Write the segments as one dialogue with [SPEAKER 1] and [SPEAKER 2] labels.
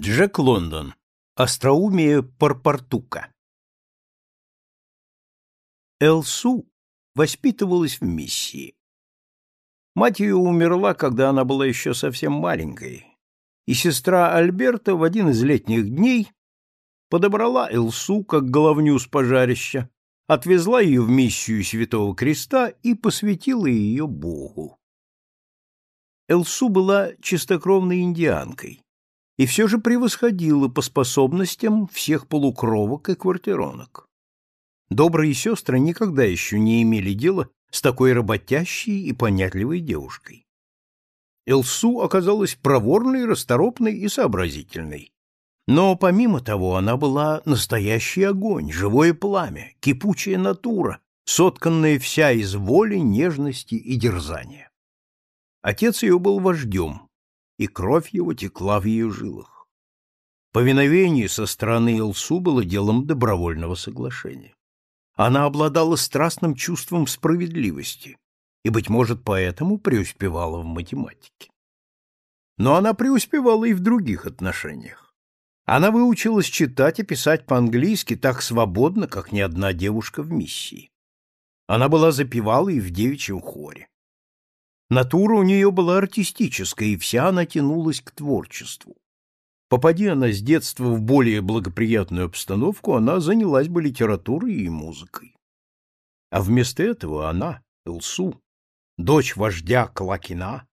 [SPEAKER 1] Джек Лондон. Остроумие Парпартука. Элсу воспитывалась в миссии. Мать ее умерла, когда она была еще совсем маленькой, и сестра Альберта в один из летних дней подобрала Элсу как головню с пожарища, отвезла ее в миссию Святого Креста и посвятила ее Богу. Элсу была чистокровной индианкой и все же превосходила по способностям всех полукровок и квартиронок. Добрые сестры никогда еще не имели дела с такой работящей и понятливой девушкой. Элсу оказалась проворной, расторопной и сообразительной. Но помимо того она была настоящий огонь, живое пламя, кипучая натура, сотканная вся из воли, нежности и дерзания. Отец ее был вождем, и кровь его текла в ее жилах. Повиновение со стороны Илсу было делом добровольного соглашения. Она обладала страстным чувством справедливости и, быть может, поэтому преуспевала в математике. Но она преуспевала и в других отношениях. Она выучилась читать и писать по-английски так свободно, как ни одна девушка в миссии. Она была запевалой в девичьем хоре. Натура у нее была артистическая, и вся она тянулась к творчеству. Попади она с детства в более благоприятную обстановку, она занялась бы литературой и музыкой. А вместо этого она, Элсу, дочь вождя Клакина,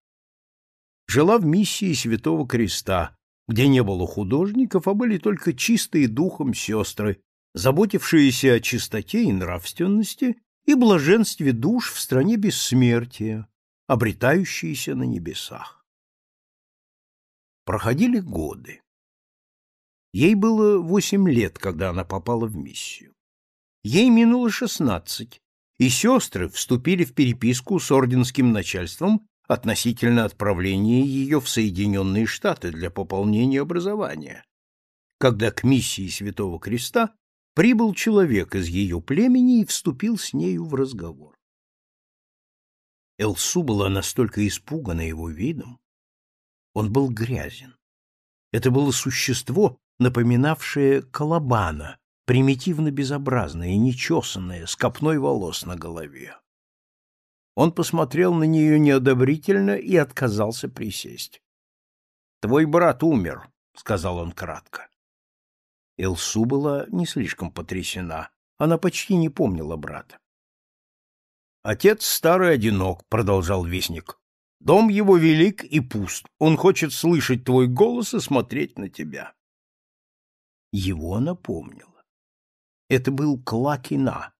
[SPEAKER 1] жила в миссии Святого Креста, где не было художников, а были только чистые духом сестры, заботившиеся о чистоте и нравственности и блаженстве душ в стране бессмертия, обретающиеся на небесах. Проходили годы. Ей было восемь лет, когда она попала в миссию. Ей минуло шестнадцать, и сестры вступили в переписку с орденским начальством относительно отправления ее в Соединенные Штаты для пополнения образования, когда к миссии Святого Креста прибыл человек из ее племени и вступил с нею в разговор. Элсу была настолько испугана его видом. Он был грязен. Это было существо, напоминавшее колобана, примитивно безобразное и нечесанное, с копной волос на голове. Он посмотрел на нее неодобрительно и отказался присесть. — Твой брат умер, — сказал он кратко. Элсу была не слишком потрясена. Она почти не помнила брата. Отец старый одинок, продолжал вестник. Дом его велик и пуст. Он хочет слышать твой голос и смотреть на тебя. Его напомнило. Это был Клакина,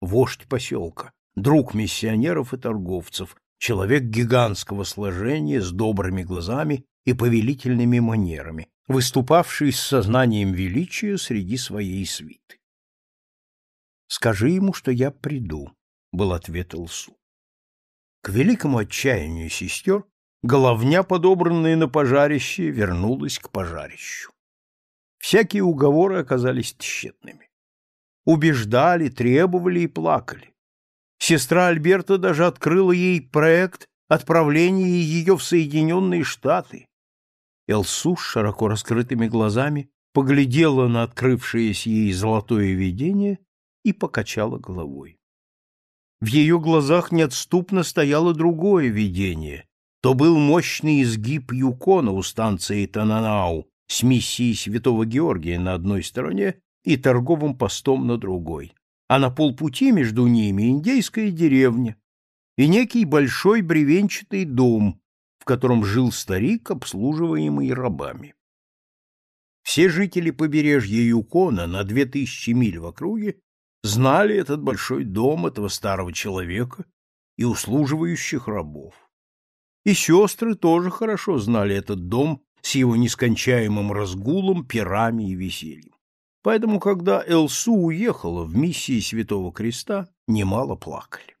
[SPEAKER 1] вождь поселка, друг миссионеров и торговцев, человек гигантского сложения с добрыми глазами и повелительными манерами, выступавший с сознанием величия среди своей свиты. Скажи ему, что я приду, — был ответ Илсу. К великому отчаянию сестер головня, подобранная на пожарище, вернулась к пожарищу. Всякие уговоры оказались тщетными. Убеждали, требовали и плакали. Сестра Альберта даже открыла ей проект отправления ее в Соединенные Штаты. Элсу с широко раскрытыми глазами поглядела на открывшееся ей золотое видение и покачала головой. В ее глазах неотступно стояло другое видение. То был мощный изгиб Юкона у станции Тананау с миссией Святого Георгия на одной стороне и торговым постом на другой, а на полпути между ними индейская деревня и некий большой бревенчатый дом, в котором жил старик, обслуживаемый рабами. Все жители побережья Юкона на две тысячи миль в округе знали этот большой дом этого старого человека и услуживающих рабов. И сестры тоже хорошо знали этот дом с его нескончаемым разгулом, пирами и весельем. Поэтому, когда Элсу уехала в миссии Святого Креста, немало плакали.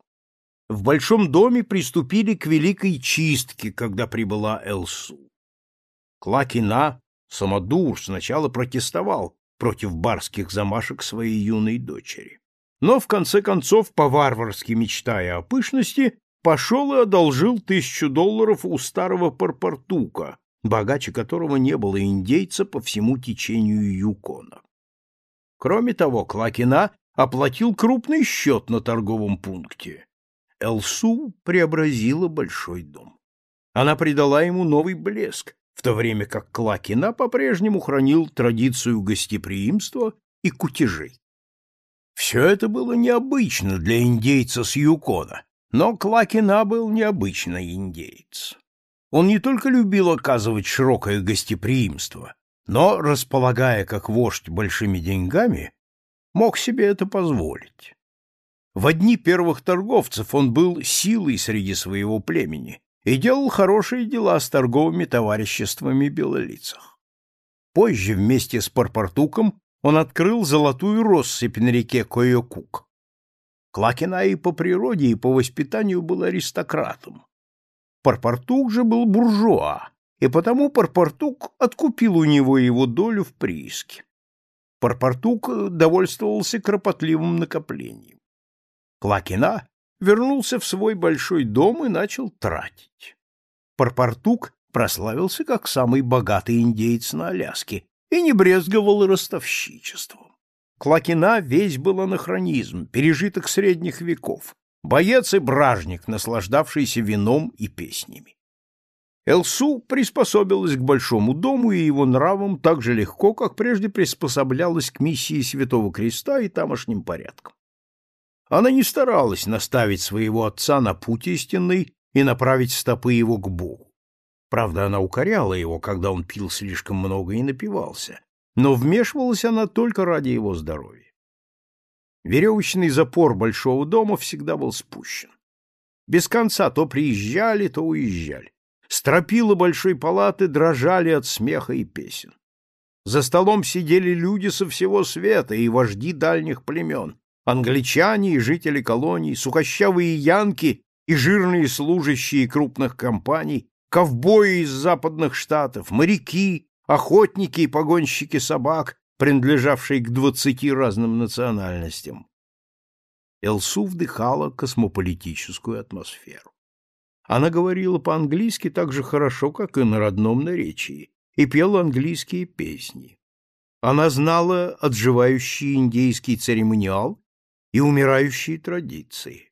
[SPEAKER 1] В большом доме приступили к великой чистке, когда прибыла Элсу. Клакина, самодур, сначала протестовал, против барских замашек своей юной дочери. Но, в конце концов, по-варварски мечтая о пышности, пошел и одолжил тысячу долларов у старого парпортука, богаче которого не было индейца по всему течению Юкона. Кроме того, Клакина оплатил крупный счет на торговом пункте. Элсу преобразила большой дом. Она придала ему новый блеск, в то время как Клакина по-прежнему хранил традицию гостеприимства и кутежей. Все это было необычно для индейца с Юкона, но Клакина был необычный индейец. Он не только любил оказывать широкое гостеприимство, но, располагая как вождь большими деньгами, мог себе это позволить. В одни первых торговцев он был силой среди своего племени и делал хорошие дела с торговыми товариществами белолицах. Позже вместе с Парпартуком он открыл золотую россыпь на реке Койокук. И по природе, и по воспитанию был аристократом. Парпартук же был буржуа, и потому Парпартук откупил у него его долю в прииске. Парпартук довольствовался кропотливым накоплением. Клакина вернулся в свой большой дом и начал тратить. Парпартук прославился как самый богатый индейец на Аляске и не брезговал ростовщичеством. Клакина весь был анахронизм, пережиток средних веков, боец и бражник, наслаждавшийся вином и песнями. Элсу приспособилась к большому дому и его нравам так же легко, как прежде приспособлялась к миссии Святого Креста и тамошним порядкам. Она не старалась наставить своего отца на путь истинный и направить стопы его к Богу. Правда, она укоряла его, когда он пил слишком много и напивался, но вмешивалась она только ради его здоровья. Веревочный запор большого дома всегда был спущен. Без конца то приезжали, то уезжали. Стропила большой палаты дрожали от смеха и песен. За столом сидели люди со всего света и вожди дальних племен, англичане и жители колоний, сухощавые янки и жирные служащие крупных компаний, ковбои из западных штатов, моряки, охотники и погонщики собак, принадлежавшие к двадцати разным национальностям. Элсу вдыхала космополитическую атмосферу. Она говорила по-английски так же хорошо, как и на родном наречии, и пела английские песни. Она знала отживающий индейский церемониал и умирающие традиции.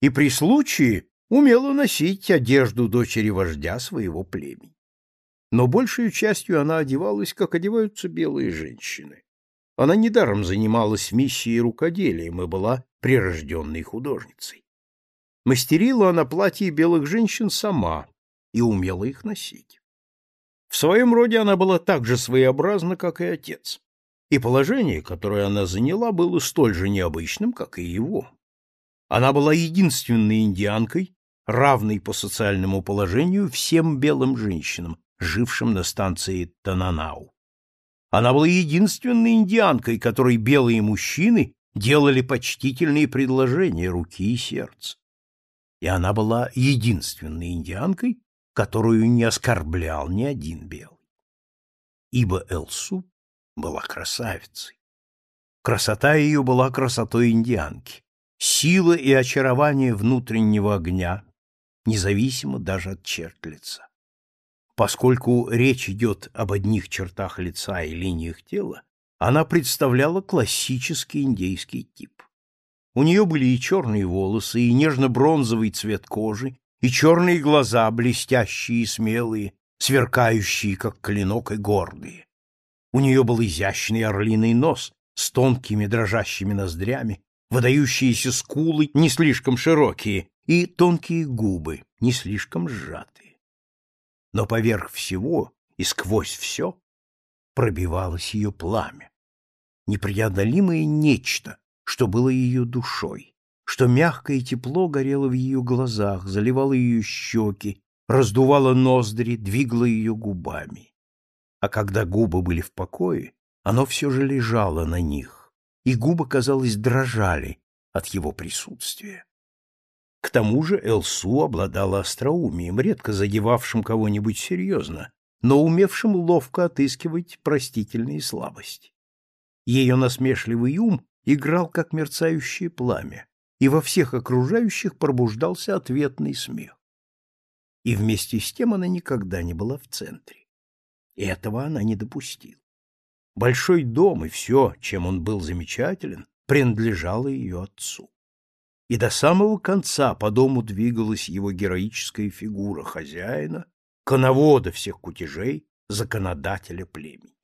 [SPEAKER 1] И при случае умела носить одежду дочери вождя своего племени. Но большей частью она одевалась, как одеваются белые женщины. Она недаром занималась миссией рукоделием и была прирожденной художницей. Мастерила она платья белых женщин сама и умела их носить. В своем роде она была так же своеобразна, как и отец, и положение, которое она заняла, было столь же необычным, как и его. Она была единственной индианкой, равной по социальному положению всем белым женщинам, жившим на станции Тананау. Она была единственной индианкой, которой белые мужчины делали почтительные предложения руки и сердца и она была единственной индианкой, которую не оскорблял ни один белый. Ибо Элсу была красавицей. Красота ее была красотой индианки, сила и очарование внутреннего огня, независимо даже от черт лица. Поскольку речь идет об одних чертах лица и линиях тела, она представляла классический индейский тип. У нее были и черные волосы, и нежно-бронзовый цвет кожи, и черные глаза, блестящие и смелые, сверкающие, как клинок, и гордые. У нее был изящный орлиный нос с тонкими дрожащими ноздрями, выдающиеся скулы не слишком широкие и тонкие губы, не слишком сжатые. Но поверх всего и сквозь все пробивалось ее пламя, непреодолимое нечто, что было ее душой, что мягкое тепло горело в ее глазах, заливало ее щеки, раздувало ноздри, двигало ее губами. А когда губы были в покое, оно все же лежало на них, и губы, казалось, дрожали от его присутствия. К тому же Элсу обладала остроумием, редко задевавшим кого-нибудь серьезно, но умевшим ловко отыскивать простительные слабости. Ее насмешливый ум играл как мерцающее пламя, и во всех окружающих пробуждался ответный смех. И вместе с тем она никогда не была в центре. Этого она не допустила. Большой дом и все, чем он был замечателен, принадлежало ее отцу. И до самого конца по дому двигалась его героическая фигура хозяина, коновода всех кутежей, законодателя племени.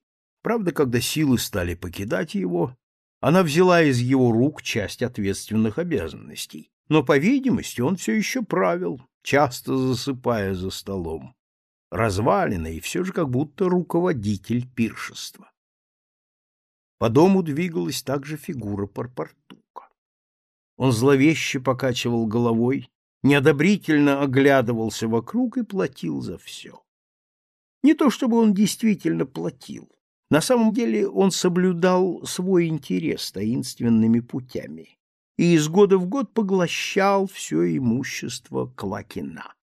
[SPEAKER 1] Правда, когда силы стали покидать его, она взяла из его рук часть ответственных обязанностей, но, по видимости, он все еще правил, часто засыпая за столом. Разваленный и все же как будто руководитель пиршества. По дому двигалась также фигура Парпартука. Он зловеще покачивал головой, неодобрительно оглядывался вокруг и платил за все. Не то чтобы он действительно платил. На самом деле он соблюдал свой интерес таинственными путями и из года в год поглощал все имущество Клакина.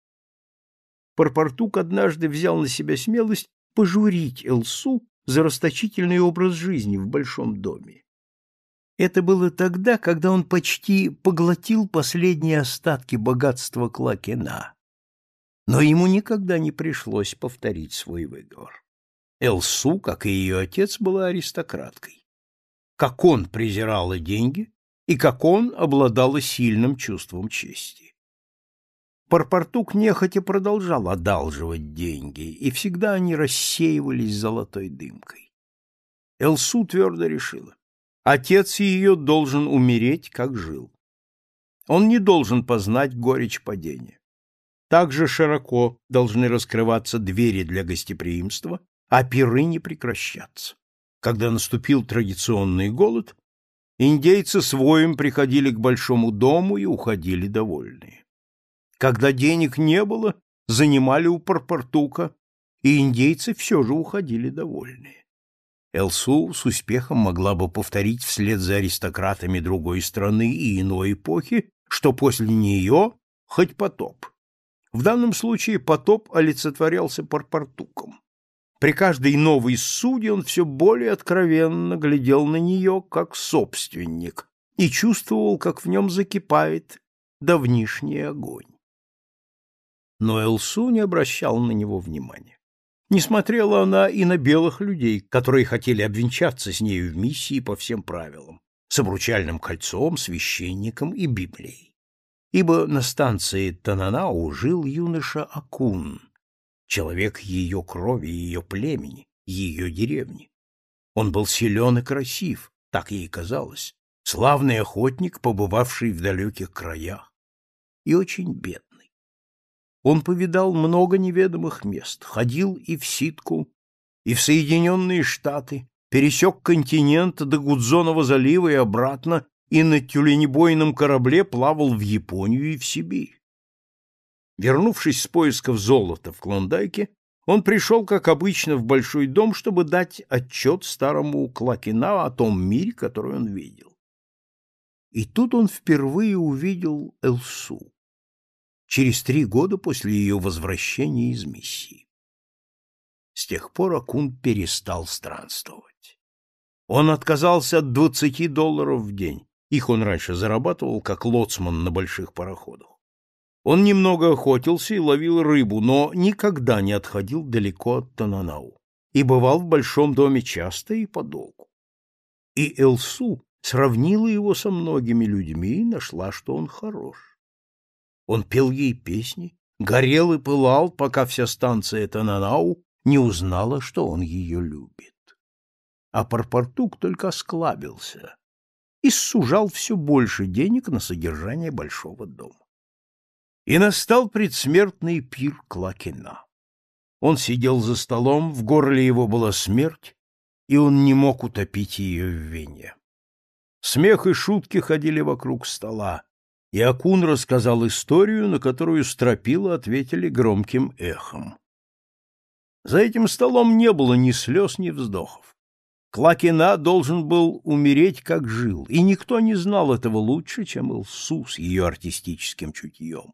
[SPEAKER 1] Парпортук однажды взял на себя смелость пожурить Элсу за расточительный образ жизни в большом доме. Это было тогда, когда он почти поглотил последние остатки богатства Клакена. Но ему никогда не пришлось повторить свой выговор. Элсу, как и ее отец, была аристократкой. Как он презирала деньги, и как он обладала сильным чувством чести. Парпортук нехотя продолжал одалживать деньги, и всегда они рассеивались золотой дымкой. Элсу твердо решила. Отец ее должен умереть, как жил. Он не должен познать горечь падения. Также широко должны раскрываться двери для гостеприимства, а пиры не прекращаться. Когда наступил традиционный голод, индейцы с воем приходили к большому дому и уходили довольные. Когда денег не было, занимали у Парпортука, и индейцы все же уходили довольные. Элсу с успехом могла бы повторить вслед за аристократами другой страны и иной эпохи, что после нее хоть потоп. В данном случае потоп олицетворялся Парпортуком. При каждой новой суде он все более откровенно глядел на нее, как собственник, и чувствовал, как в нем закипает давнишний огонь. Но Элсу не обращал на него внимания. Не смотрела она и на белых людей, которые хотели обвенчаться с нею в миссии по всем правилам, с обручальным кольцом, священником и Библией. Ибо на станции Тананау жил юноша Акун, человек ее крови, ее племени, ее деревни. Он был силен и красив, так ей казалось, славный охотник, побывавший в далеких краях, и очень бедный. Он повидал много неведомых мест, ходил и в Ситку, и в Соединенные Штаты, пересек континент до Гудзонова залива и обратно, и на тюленебойном корабле плавал в Японию и в Сибирь. Вернувшись с поисков золота в Клондайке, он пришел, как обычно, в большой дом, чтобы дать отчет старому Клакина о том мире, который он видел. И тут он впервые увидел Элсу, через три года после ее возвращения из миссии. С тех пор Акун перестал странствовать. Он отказался от двадцати долларов в день. Их он раньше зарабатывал, как лоцман на больших пароходах. Он немного охотился и ловил рыбу, но никогда не отходил далеко от Тананау и бывал в большом доме часто и подолгу. И Элсу сравнила его со многими людьми и нашла, что он хорош. Он пел ей песни, горел и пылал, пока вся станция Тананау не узнала, что он ее любит. А Парпартук только осклабился и сужал все больше денег на содержание большого дома. И настал предсмертный пир Клакина. Он сидел за столом, в горле его была смерть, и он не мог утопить ее в вине. Смех и шутки ходили вокруг стола, и Акун рассказал историю, на которую стропила ответили громким эхом. За этим столом не было ни слез, ни вздохов. Клакина должен был умереть, как жил, и никто не знал этого лучше, чем Илсу с ее артистическим чутьем.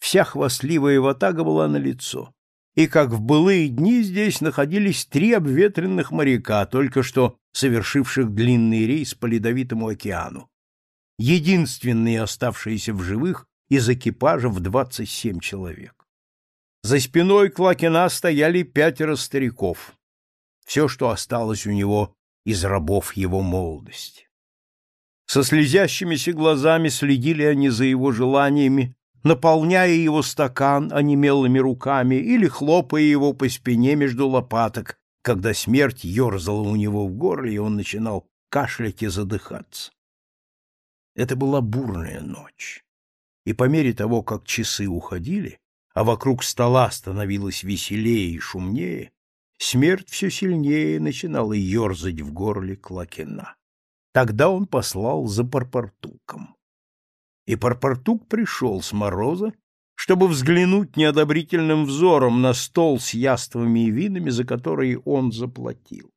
[SPEAKER 1] Вся хвастливая ватага была налицо. И как в былые дни здесь находились три обветренных моряка, только что совершивших длинный рейс по ледовитому океану. Единственные оставшиеся в живых из экипажа в двадцать семь человек. За спиной Клакина стояли пятеро стариков. Все, что осталось у него из рабов его молодости. Со слезящимися глазами следили они за его желаниями, наполняя его стакан онемелыми руками или хлопая его по спине между лопаток, когда смерть ерзала у него в горле, и он начинал кашлять и задыхаться. Это была бурная ночь, и по мере того, как часы уходили, а вокруг стола становилось веселее и шумнее, смерть все сильнее начинала ерзать в горле Клакена. Тогда он послал за Парпартуком. И Парпартук пришел с мороза, чтобы взглянуть неодобрительным взором на стол с яствами и винами, за которые он заплатил.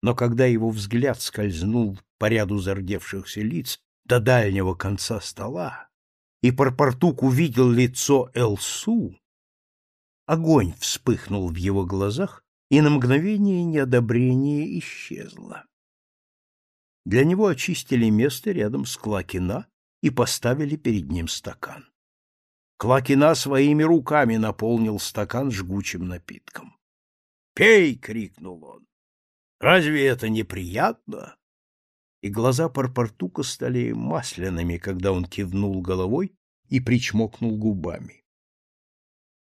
[SPEAKER 1] Но когда его взгляд скользнул по ряду зардевшихся лиц до дальнего конца стола, и Парпартук увидел лицо Элсу, огонь вспыхнул в его глазах, и на мгновение неодобрение исчезло. Для него очистили место рядом с Клакина и поставили перед ним стакан. Клакина своими руками наполнил стакан жгучим напитком. «Пей!» — крикнул он. «Разве это неприятно?» И глаза Парпартука стали масляными, когда он кивнул головой и причмокнул губами.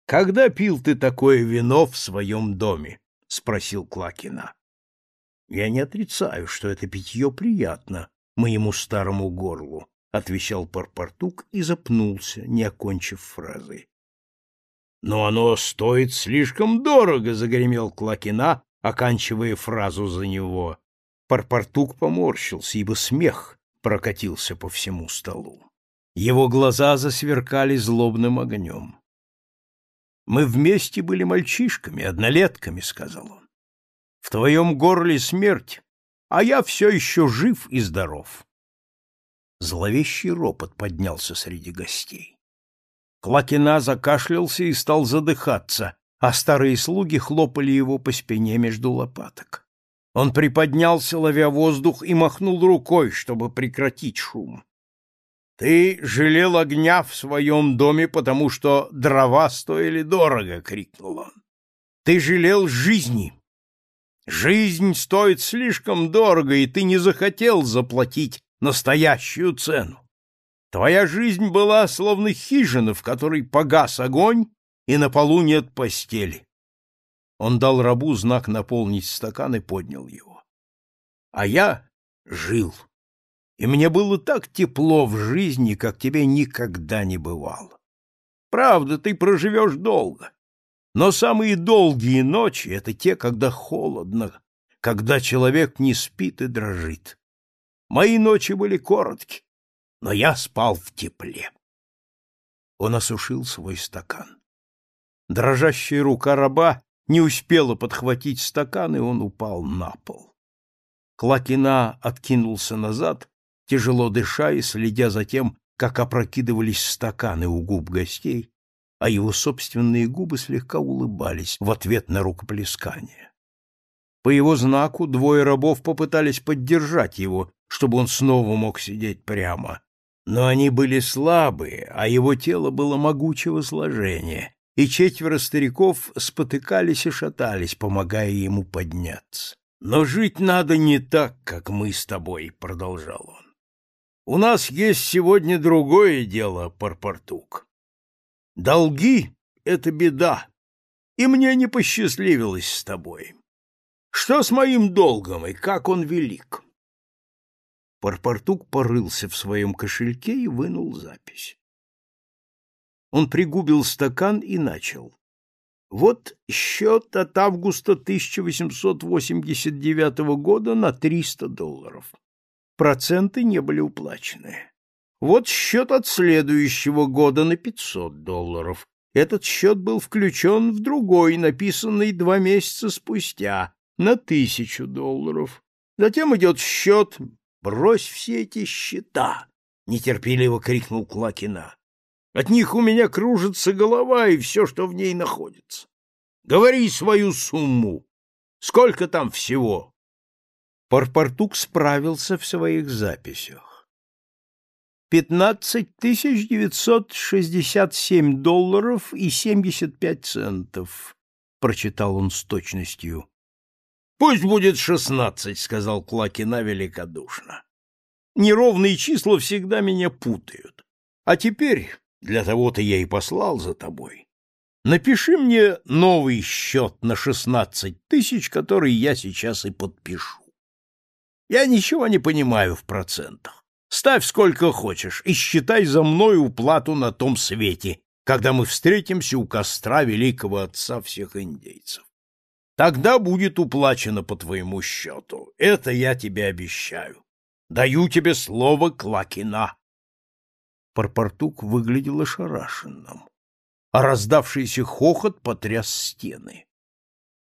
[SPEAKER 1] «Когда пил ты такое вино в своем доме?» — спросил Клакина. Я не отрицаю, что это питье приятно моему старому горлу, отвечал Парпартук и запнулся, не окончив фразы. Но оно стоит слишком дорого, загремел Клакина, оканчивая фразу за него. Парпартук поморщился, ибо смех прокатился по всему столу. Его глаза засверкали злобным огнем. Мы вместе были мальчишками, однолетками, сказал он. В твоем горле смерть, а я все еще жив и здоров. Зловещий ропот поднялся среди гостей. Клакина закашлялся и стал задыхаться, а старые слуги хлопали его по спине между лопаток. Он приподнялся, ловя воздух, и махнул рукой, чтобы прекратить шум. — Ты жалел огня в своем доме, потому что дрова стоили дорого! — крикнул он. — Ты жалел жизни, Жизнь стоит слишком дорого, и ты не захотел заплатить настоящую цену. Твоя жизнь была словно хижина, в которой погас огонь, и на полу нет постели. Он дал рабу знак наполнить стакан и поднял его. А я жил, и мне было так тепло в жизни, как тебе никогда не бывало. Правда, ты проживешь долго, но самые долгие ночи — это те, когда холодно, когда человек не спит и дрожит. Мои ночи были коротки, но я спал в тепле. Он осушил свой стакан. Дрожащая рука раба не успела подхватить стакан, и он упал на пол. Клакина откинулся назад, тяжело дыша и следя за тем, как опрокидывались стаканы у губ гостей, а его собственные губы слегка улыбались в ответ на рукоплескание. По его знаку двое рабов попытались поддержать его, чтобы он снова мог сидеть прямо. Но они были слабые, а его тело было могучего сложения, и четверо стариков спотыкались и шатались, помогая ему подняться. «Но жить надо не так, как мы с тобой», — продолжал он. «У нас есть сегодня другое дело, Парпартук. Долги — это беда, и мне не посчастливилось с тобой. Что с моим долгом и как он велик? Парпартук порылся в своем кошельке и вынул запись. Он пригубил стакан и начал. Вот счет от августа 1889 года на 300 долларов. Проценты не были уплачены. Вот счет от следующего года на 500 долларов. Этот счет был включен в другой, написанный два месяца спустя, на тысячу долларов. Затем идет счет... Брось все эти счета! — нетерпеливо крикнул Клакина. От них у меня кружится голова и все, что в ней находится. Говори свою сумму. Сколько там всего? Парпартук справился в своих записях. Пятнадцать тысяч девятьсот шестьдесят семь долларов и семьдесят пять центов, прочитал он с точностью. Пусть будет шестнадцать, сказал Клакина великодушно. Неровные числа всегда меня путают. А теперь, для того-то я и послал за тобой. Напиши мне новый счет на шестнадцать тысяч, который я сейчас и подпишу. Я ничего не понимаю в процентах. Ставь сколько хочешь и считай за мной уплату на том свете, когда мы встретимся у костра великого отца всех индейцев. Тогда будет уплачено по твоему счету. Это я тебе обещаю. Даю тебе слово Клакина. Парпортук выглядел ошарашенным, а раздавшийся хохот потряс стены.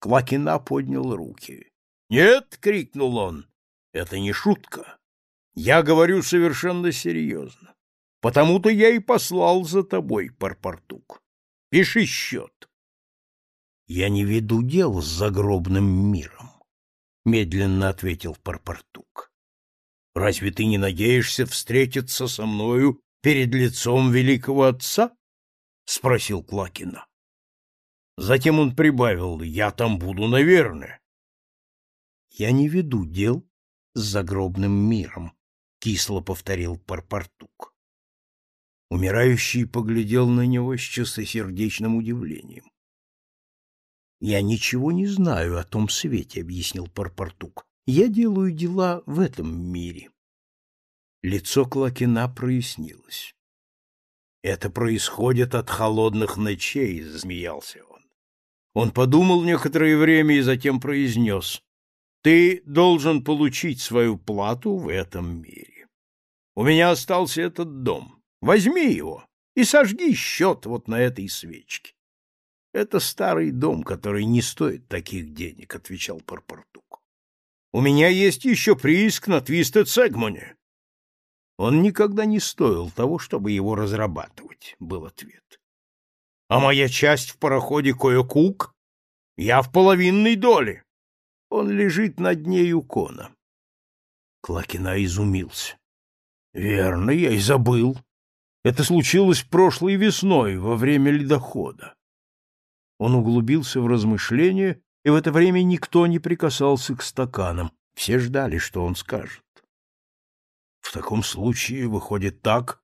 [SPEAKER 1] Клакина поднял руки. «Нет!» — крикнул он. «Это не шутка. Я говорю совершенно серьезно. Потому-то я и послал за тобой, Парпортук. Пиши счет». «Я не веду дел с загробным миром», — медленно ответил Парпортук. «Разве ты не надеешься встретиться со мною перед лицом великого отца? — спросил Клакина. Затем он прибавил, — я там буду, наверное. — Я не веду дел с загробным миром, — кисло повторил Парпартук. Умирающий поглядел на него с чистосердечным удивлением. — Я ничего не знаю о том свете, — объяснил Парпартук. — Я делаю дела в этом мире. Лицо Клакина прояснилось. «Это происходит от холодных ночей», — засмеялся он. Он подумал некоторое время и затем произнес. «Ты должен получить свою плату в этом мире. У меня остался этот дом. Возьми его и сожги счет вот на этой свечке». «Это старый дом, который не стоит таких денег», — отвечал Парпортук. «У меня есть еще прииск на Твистед-Сегмоне. Он никогда не стоил того, чтобы его разрабатывать, был ответ. А моя часть в пароходе Кое-Кук? Я в половинной доле. Он лежит на дне Юкона. Клакина изумился. Верно, я и забыл. Это случилось прошлой весной, во время ледохода. Он углубился в размышления, и в это время никто не прикасался к стаканам. Все ждали, что он скажет. В таком случае выходит так,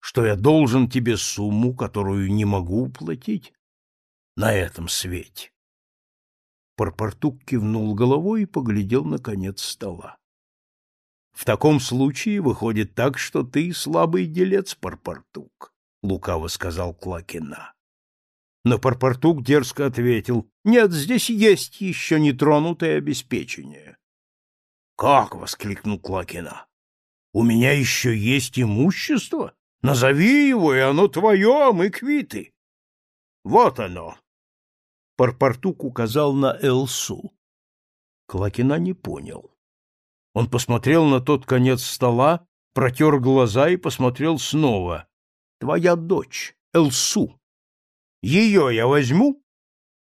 [SPEAKER 1] что я должен тебе сумму, которую не могу уплатить на этом свете. Парпортук кивнул головой и поглядел на конец стола. В таком случае выходит так, что ты слабый делец, Парпортук, лукаво сказал Клакина. Но Парпортук дерзко ответил: "Нет, здесь есть еще нетронутое обеспечение". "Как?" воскликнул Клакина. У меня еще есть имущество. Назови его, и оно твое, а мы квиты. Вот оно. Парпортук указал на Элсу. Клакина не понял. Он посмотрел на тот конец стола, протер глаза и посмотрел снова. Твоя дочь, Элсу. Ее я возьму,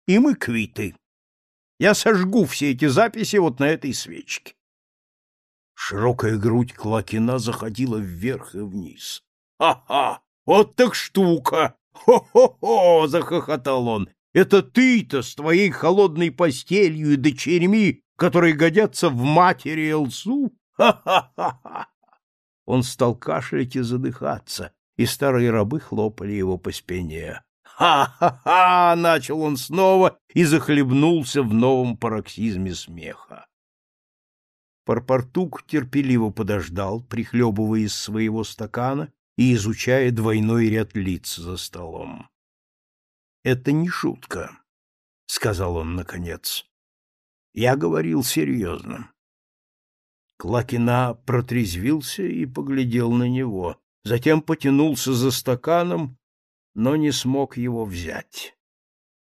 [SPEAKER 1] и мы квиты. Я сожгу все эти записи вот на этой свечке. Широкая грудь Клакина заходила вверх и вниз. «Ха-ха! Вот так штука! Хо-хо-хо!» — захохотал он. «Это ты-то с твоей холодной постелью и дочерьми, которые годятся в матери Элсу? Ха-ха-ха!» Он стал кашлять и задыхаться, и старые рабы хлопали его по спине. «Ха-ха-ха!» — начал он снова и захлебнулся в новом пароксизме смеха. Парпортук терпеливо подождал, прихлебывая из своего стакана и изучая двойной ряд лиц за столом. — Это не шутка, — сказал он наконец. — Я говорил серьезно. Клакина протрезвился и поглядел на него, затем потянулся за стаканом, но не смог его взять.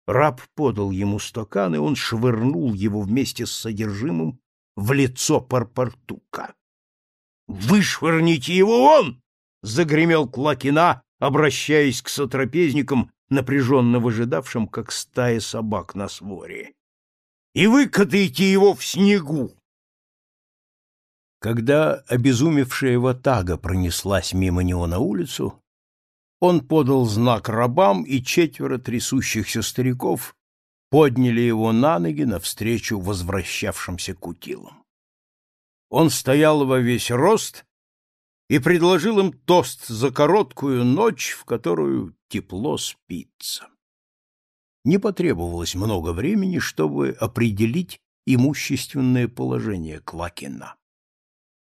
[SPEAKER 1] Раб подал ему стакан, и он швырнул его вместе с содержимым в лицо Парпартука. «Вышвырните его вон!» — загремел Клакина, обращаясь к сотрапезникам, напряженно выжидавшим, как стая собак на своре. «И выкатайте его в снегу!» Когда обезумевшая ватага пронеслась мимо него на улицу, он подал знак рабам, и четверо трясущихся стариков подняли его на ноги навстречу возвращавшимся кутилам. Он стоял во весь рост и предложил им тост за короткую ночь, в которую тепло спится. Не потребовалось много времени, чтобы определить имущественное положение Квакина.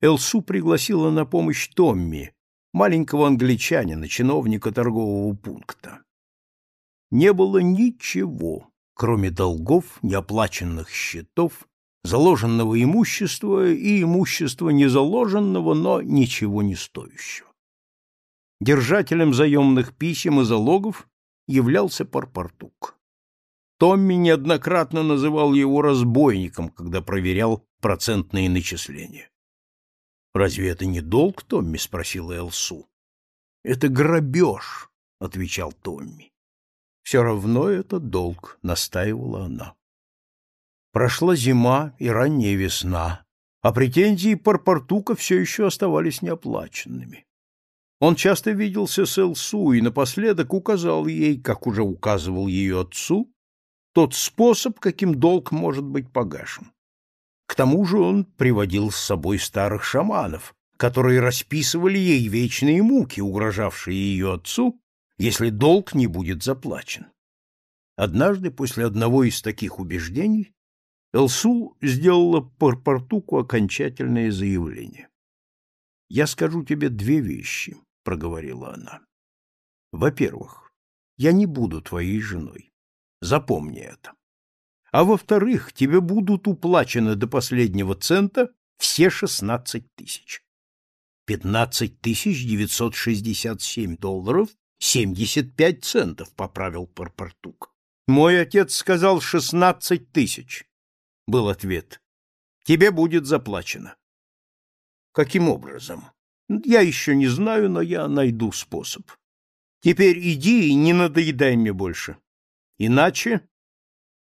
[SPEAKER 1] Элсу пригласила на помощь Томми, маленького англичанина, чиновника торгового пункта. Не было ничего, кроме долгов, неоплаченных счетов, заложенного имущества и имущества незаложенного, но ничего не стоящего. Держателем заемных писем и залогов являлся Парпартук. Томми неоднократно называл его разбойником, когда проверял процентные начисления. «Разве это не долг, Томми?» — спросила Элсу. «Это грабеж», — отвечал Томми. «Все равно это долг», — настаивала она. Прошла зима и ранняя весна, а претензии Парпартука все еще оставались неоплаченными. Он часто виделся с Элсу и напоследок указал ей, как уже указывал ее отцу, тот способ, каким долг может быть погашен. К тому же он приводил с собой старых шаманов, которые расписывали ей вечные муки, угрожавшие ее отцу, если долг не будет заплачен. Однажды после одного из таких убеждений Элсу сделала Парпартуку окончательное заявление. «Я скажу тебе две вещи», — проговорила она. «Во-первых, я не буду твоей женой. Запомни это а во-вторых, тебе будут уплачены до последнего цента все шестнадцать тысяч. Пятнадцать тысяч девятьсот шестьдесят семь долларов семьдесят пять центов, поправил Парпартук. Мой отец сказал шестнадцать тысяч, был ответ. Тебе будет заплачено. Каким образом? Я еще не знаю, но я найду способ. Теперь иди и не надоедай мне больше. Иначе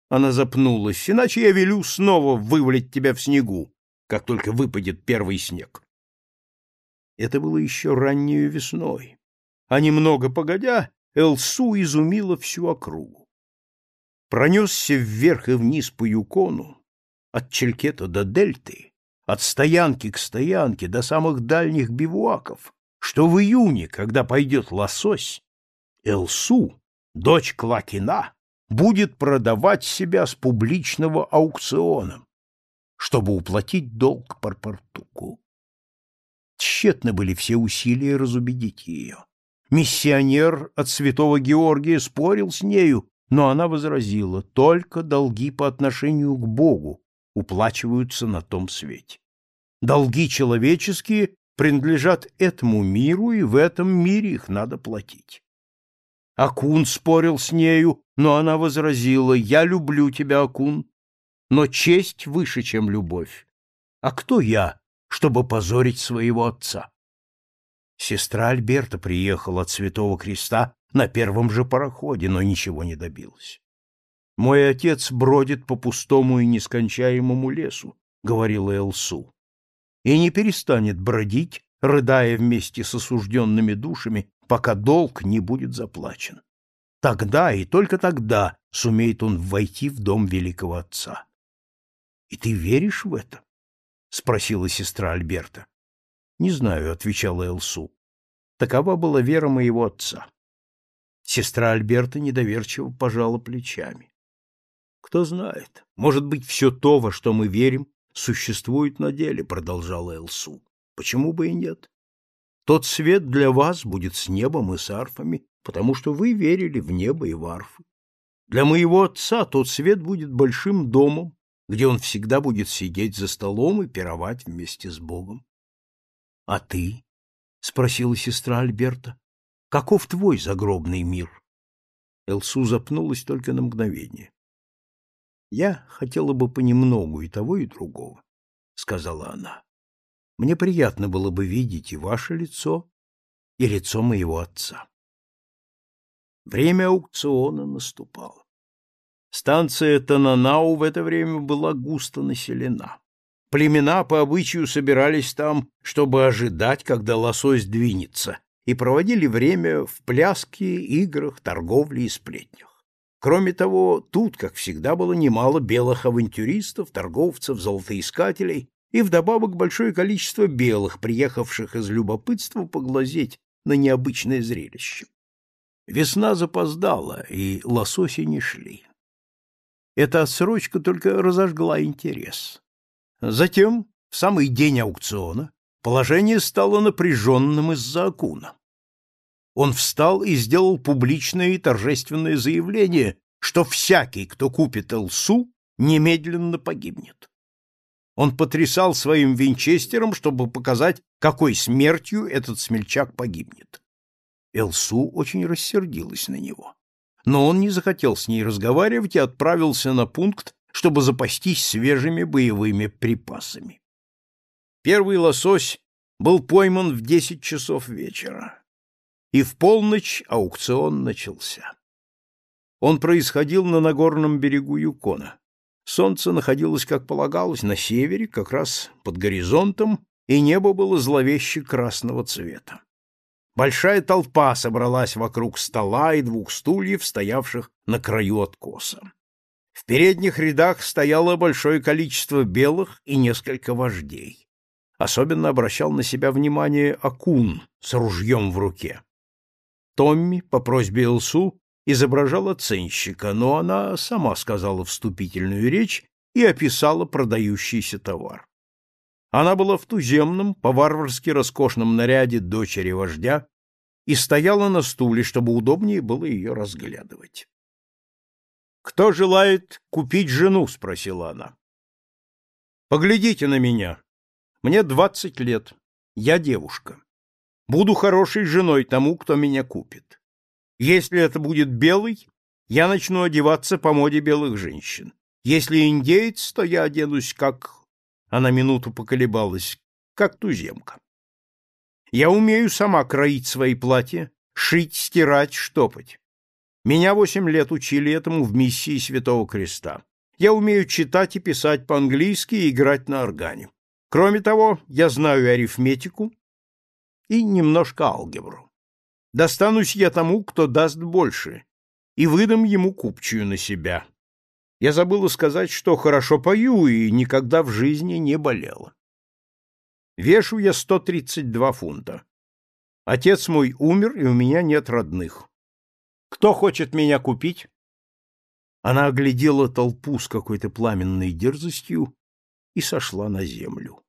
[SPEAKER 1] она запнулась. Иначе я велю снова вывалить тебя в снегу, как только выпадет первый снег. Это было еще раннюю весной, а немного погодя, Элсу изумила всю округу. Пронесся вверх и вниз по Юкону, от Челькета до Дельты, от стоянки к стоянке до самых дальних бивуаков, что в июне, когда пойдет лосось, Элсу, дочь Клакина, будет продавать себя с публичного аукциона, чтобы уплатить долг Парпартуку. Тщетны были все усилия разубедить ее. Миссионер от святого Георгия спорил с нею, но она возразила, только долги по отношению к Богу уплачиваются на том свете. Долги человеческие принадлежат этому миру, и в этом мире их надо платить. Акун спорил с нею, но она возразила, «Я люблю тебя, Акун, но честь выше, чем любовь. А кто я, чтобы позорить своего отца?» Сестра Альберта приехала от Святого Креста на первом же пароходе, но ничего не добилась. «Мой отец бродит по пустому и нескончаемому лесу», — говорила Элсу, «и не перестанет бродить, рыдая вместе с осужденными душами, пока долг не будет заплачен. Тогда и только тогда сумеет он войти в дом великого отца. — И ты веришь в это? — спросила сестра Альберта. — Не знаю, — отвечала Элсу. Такова была вера моего отца. Сестра Альберта недоверчиво пожала плечами. Кто знает, может быть, все то, во что мы верим, существует на деле, продолжала Элсу. Почему бы и нет? Тот свет для вас будет с небом и с арфами, потому что вы верили в небо и в арфы. Для моего отца тот свет будет большим домом, где он всегда будет сидеть за столом и пировать вместе с Богом. — А ты? — спросила сестра Альберта. — Каков твой загробный мир? Элсу запнулась только на мгновение. — Я хотела бы понемногу и того, и другого, — сказала она. Мне приятно было бы видеть и ваше лицо, и лицо моего отца. Время аукциона наступало. Станция Тананау в это время была густо населена. Племена по обычаю собирались там, чтобы ожидать, когда лосось двинется, и проводили время в пляске, играх, торговле и сплетнях. Кроме того, тут, как всегда, было немало белых авантюристов, торговцев, золотоискателей и вдобавок большое количество белых, приехавших из любопытства поглазеть на необычное зрелище. Весна запоздала, и лососи не шли. Эта отсрочка только разожгла интерес. Затем, в самый день аукциона, положение стало напряженным из-за Акуна. Он встал и сделал публичное и торжественное заявление, что всякий, кто купит Элсу, немедленно погибнет. Он потрясал своим винчестером, чтобы показать, какой смертью этот смельчак погибнет. Элсу очень рассердилась на него. Но он не захотел с ней разговаривать и отправился на пункт, чтобы запастись свежими боевыми припасами. Первый лосось был пойман в десять часов вечера, и в полночь аукцион начался. Он происходил на Нагорном берегу Юкона. Солнце находилось, как полагалось, на севере, как раз под горизонтом, и небо было зловеще красного цвета. Большая толпа собралась вокруг стола и двух стульев, стоявших на краю откоса. В передних рядах стояло большое количество белых и несколько вождей. Особенно обращал на себя внимание Акун с ружьем в руке. Томми по просьбе Элсу изображал оценщика, но она сама сказала вступительную речь и описала продающийся товар. Она была в туземном, по-варварски роскошном наряде дочери вождя и стояла на стуле, чтобы удобнее было ее разглядывать. Кто желает купить жену? спросила она. Поглядите на меня. Мне двадцать лет. Я девушка. Буду хорошей женой тому, кто меня купит. Если это будет белый, я начну одеваться по моде белых женщин. Если индеец, то я оденусь как... Она минуту поколебалась, как туземка. Я умею сама кроить свои платья, шить, стирать, штопать. Меня восемь лет учили этому в миссии Святого Креста. Я умею читать и писать по-английски и играть на органе. Кроме того, я знаю арифметику и немножко алгебру. Достанусь я тому, кто даст больше, и выдам ему купчую на себя. Я забыла сказать, что хорошо пою и никогда в жизни не болела. Вешу я 132 фунта. Отец мой умер, и у меня нет родных. Кто хочет меня купить? Она оглядела толпу с какой-то пламенной дерзостью и сошла на землю.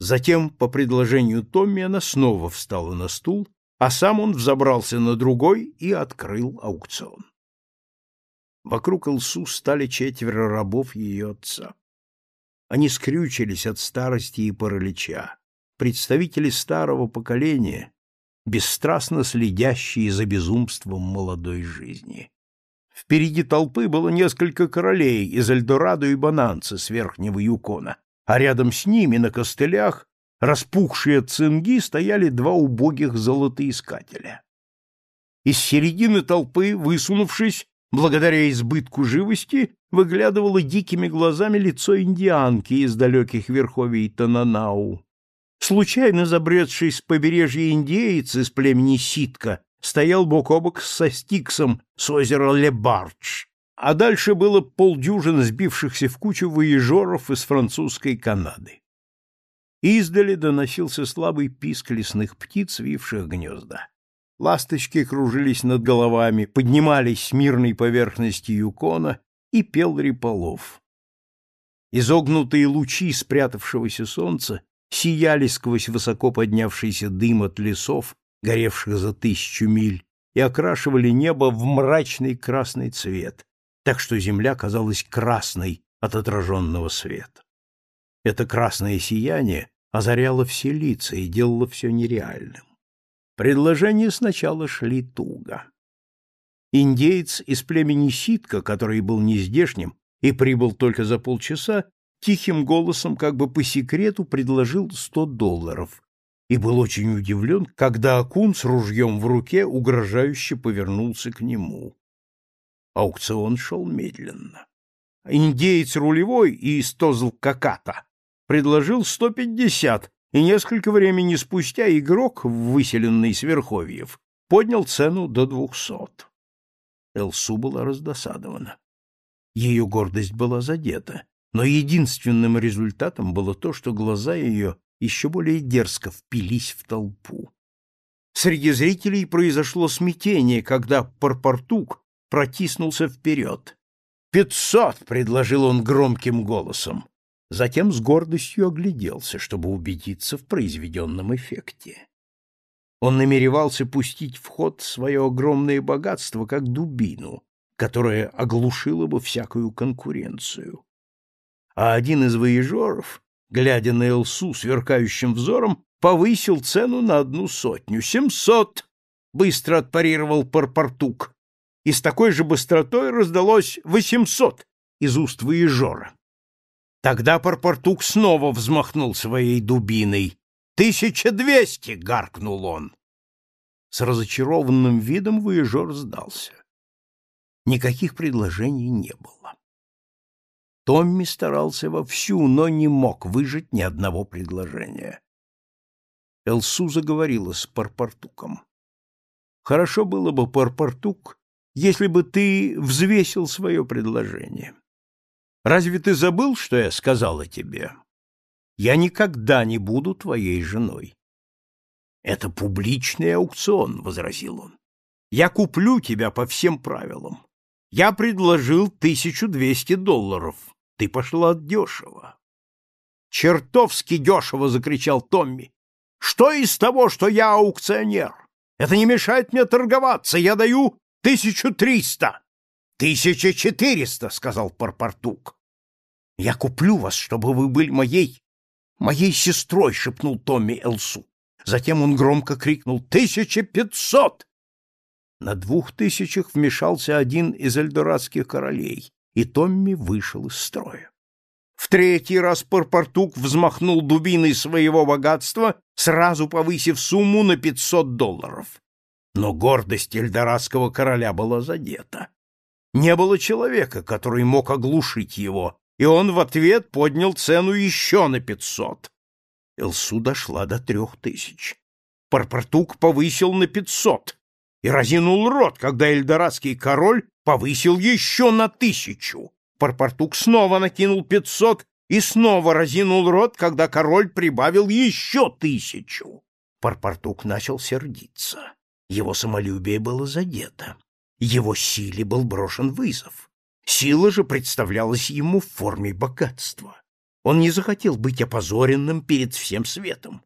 [SPEAKER 1] Затем, по предложению Томми, она снова встала на стул, а сам он взобрался на другой и открыл аукцион. Вокруг Илсу стали четверо рабов ее отца. Они скрючились от старости и паралича, представители старого поколения, бесстрастно следящие за безумством молодой жизни. Впереди толпы было несколько королей из Эльдорадо и Бананца с верхнего Юкона, а рядом с ними на костылях, распухшие цинги, стояли два убогих золотоискателя. Из середины толпы, высунувшись, благодаря избытку живости, выглядывало дикими глазами лицо индианки из далеких верховий Тананау. Случайно забредший с побережья индеец из племени Ситка стоял бок о бок со Стиксом с озера Лебардж, а дальше было полдюжины сбившихся в кучу воежоров из французской Канады. Издали доносился слабый писк лесных птиц, вивших гнезда. Ласточки кружились над головами, поднимались с мирной поверхности Юкона, и пел Риполов. Изогнутые лучи спрятавшегося солнца сияли сквозь высоко поднявшийся дым от лесов, горевших за тысячу миль, и окрашивали небо в мрачный красный цвет, так что земля казалась красной от отраженного света. Это красное сияние озаряло все лица и делало все нереальным. Предложения сначала шли туго. Индеец из племени Ситка, который был нездешним и прибыл только за полчаса, тихим голосом, как бы по секрету, предложил сто долларов и был очень удивлен, когда Акун с ружьем в руке угрожающе повернулся к нему. Аукцион шел медленно. Индеец рулевой и Стозл Каката предложил сто пятьдесят, и несколько времени спустя игрок, выселенный с Верховьев, поднял цену до двухсот. Элсу была раздосадована. Ее гордость была задета, но единственным результатом было то, что глаза ее еще более дерзко впились в толпу. Среди зрителей произошло смятение, когда Парпартук протиснулся вперед. «Пятьсот!» — предложил он громким голосом. Затем с гордостью огляделся, чтобы убедиться в произведенном эффекте. Он намеревался пустить в ход свое огромное богатство, как дубину, которая оглушила бы всякую конкуренцию. А один из воежоров, глядя на Элсу сверкающим взором, повысил цену на одну сотню. «Семьсот!» — быстро отпарировал Парпартук. И с такой же быстротой раздалось «восемьсот» из уст воежора. Тогда Парпартук снова взмахнул своей дубиной. «Тысяча двести!» — гаркнул он. С разочарованным видом воежор сдался. Никаких предложений не было. Томми старался вовсю, но не мог выжить ни одного предложения. Элсу заговорила с Парпартуком. «Хорошо было бы, Парпартук, если бы ты взвесил свое предложение. Разве ты забыл, что я сказала тебе? Я никогда не буду твоей женой. Это публичный аукцион, возразил он. Я куплю тебя по всем правилам. Я предложил 1200 долларов. Ты пошла дешево. Чертовски дешево, закричал Томми. Что из того, что я аукционер? Это не мешает мне торговаться. Я даю тысячу триста. Тысяча четыреста, сказал Парпартук. Я куплю вас, чтобы вы были моей, моей сестрой, шепнул Томми Элсу. Затем он громко крикнул «Тысяча пятьсот!» На двух тысячах вмешался один из эльдорадских королей, и Томми вышел из строя. В третий раз Парпартук взмахнул дубиной своего богатства, сразу повысив сумму на пятьсот долларов. Но гордость эльдорадского короля была задета. Не было человека, который мог оглушить его, и он в ответ поднял цену еще на пятьсот. Элсу дошла до трех тысяч. Парпартук повысил на пятьсот и разинул рот, когда эльдорадский король повысил еще на тысячу. Парпартук снова накинул пятьсот и снова разинул рот, когда король прибавил еще тысячу. Парпартук начал сердиться. Его самолюбие было задето. Его силе был брошен вызов. Сила же представлялась ему в форме богатства. Он не захотел быть опозоренным перед всем светом.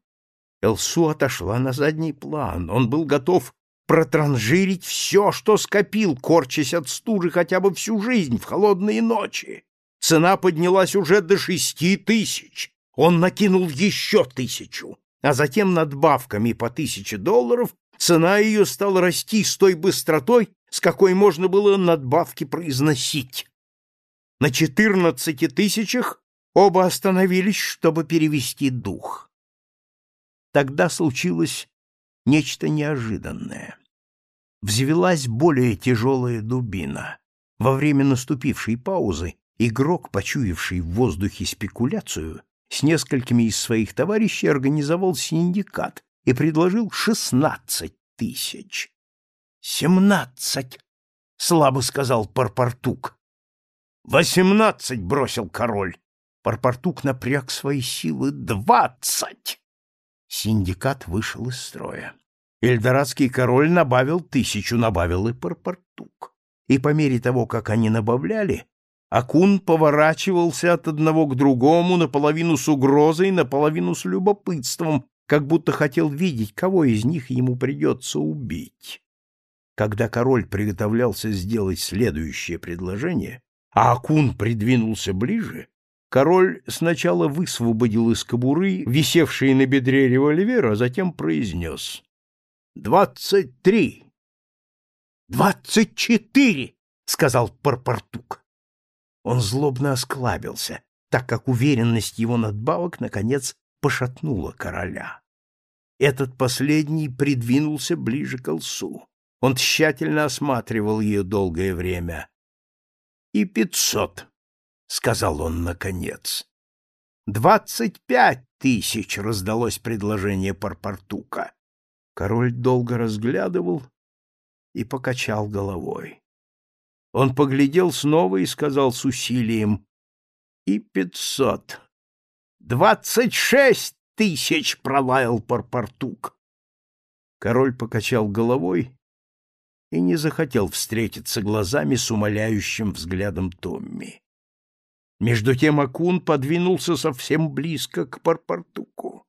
[SPEAKER 1] Элсу отошла на задний план. Он был готов протранжирить все, что скопил, корчась от стужи хотя бы всю жизнь в холодные ночи. Цена поднялась уже до шести тысяч. Он накинул еще тысячу, а затем надбавками по тысяче долларов цена ее стала расти с той быстротой, с какой можно было надбавки произносить. На четырнадцати тысячах оба остановились, чтобы перевести дух. Тогда случилось нечто неожиданное. Взвелась более тяжелая дубина. Во время наступившей паузы игрок, почуявший в воздухе спекуляцию, с несколькими из своих товарищей организовал синдикат и предложил шестнадцать тысяч. «Семнадцать!» — слабо сказал Порпортук. «Восемнадцать!» — бросил король. Порпортук напряг свои силы. «Двадцать!» Синдикат вышел из строя. Эльдорадский король набавил тысячу, набавил и Парпартук. И по мере того, как они набавляли, Акун поворачивался от одного к другому, наполовину с угрозой, наполовину с любопытством, как будто хотел видеть, кого из них ему придется убить. Когда король приготовлялся сделать следующее предложение, а Акун придвинулся ближе, король сначала высвободил из кобуры висевший на бедре револьвер, а затем произнес «Двадцать три!» «Двадцать четыре!» — сказал Парпартук. Он злобно осклабился, так как уверенность его надбавок, наконец, пошатнула короля. Этот последний придвинулся ближе к Алсу. Он тщательно осматривал ее долгое время. — И пятьсот, — сказал он наконец. Двадцать пять тысяч раздалось предложение Парпартука. Король долго разглядывал и покачал головой. Он поглядел снова и сказал с усилием «И пятьсот». «Двадцать шесть тысяч!» — пролаял Парпартук. Король покачал головой и не захотел встретиться глазами с умоляющим взглядом Томми. Между тем Акун подвинулся совсем близко к Парпартуку.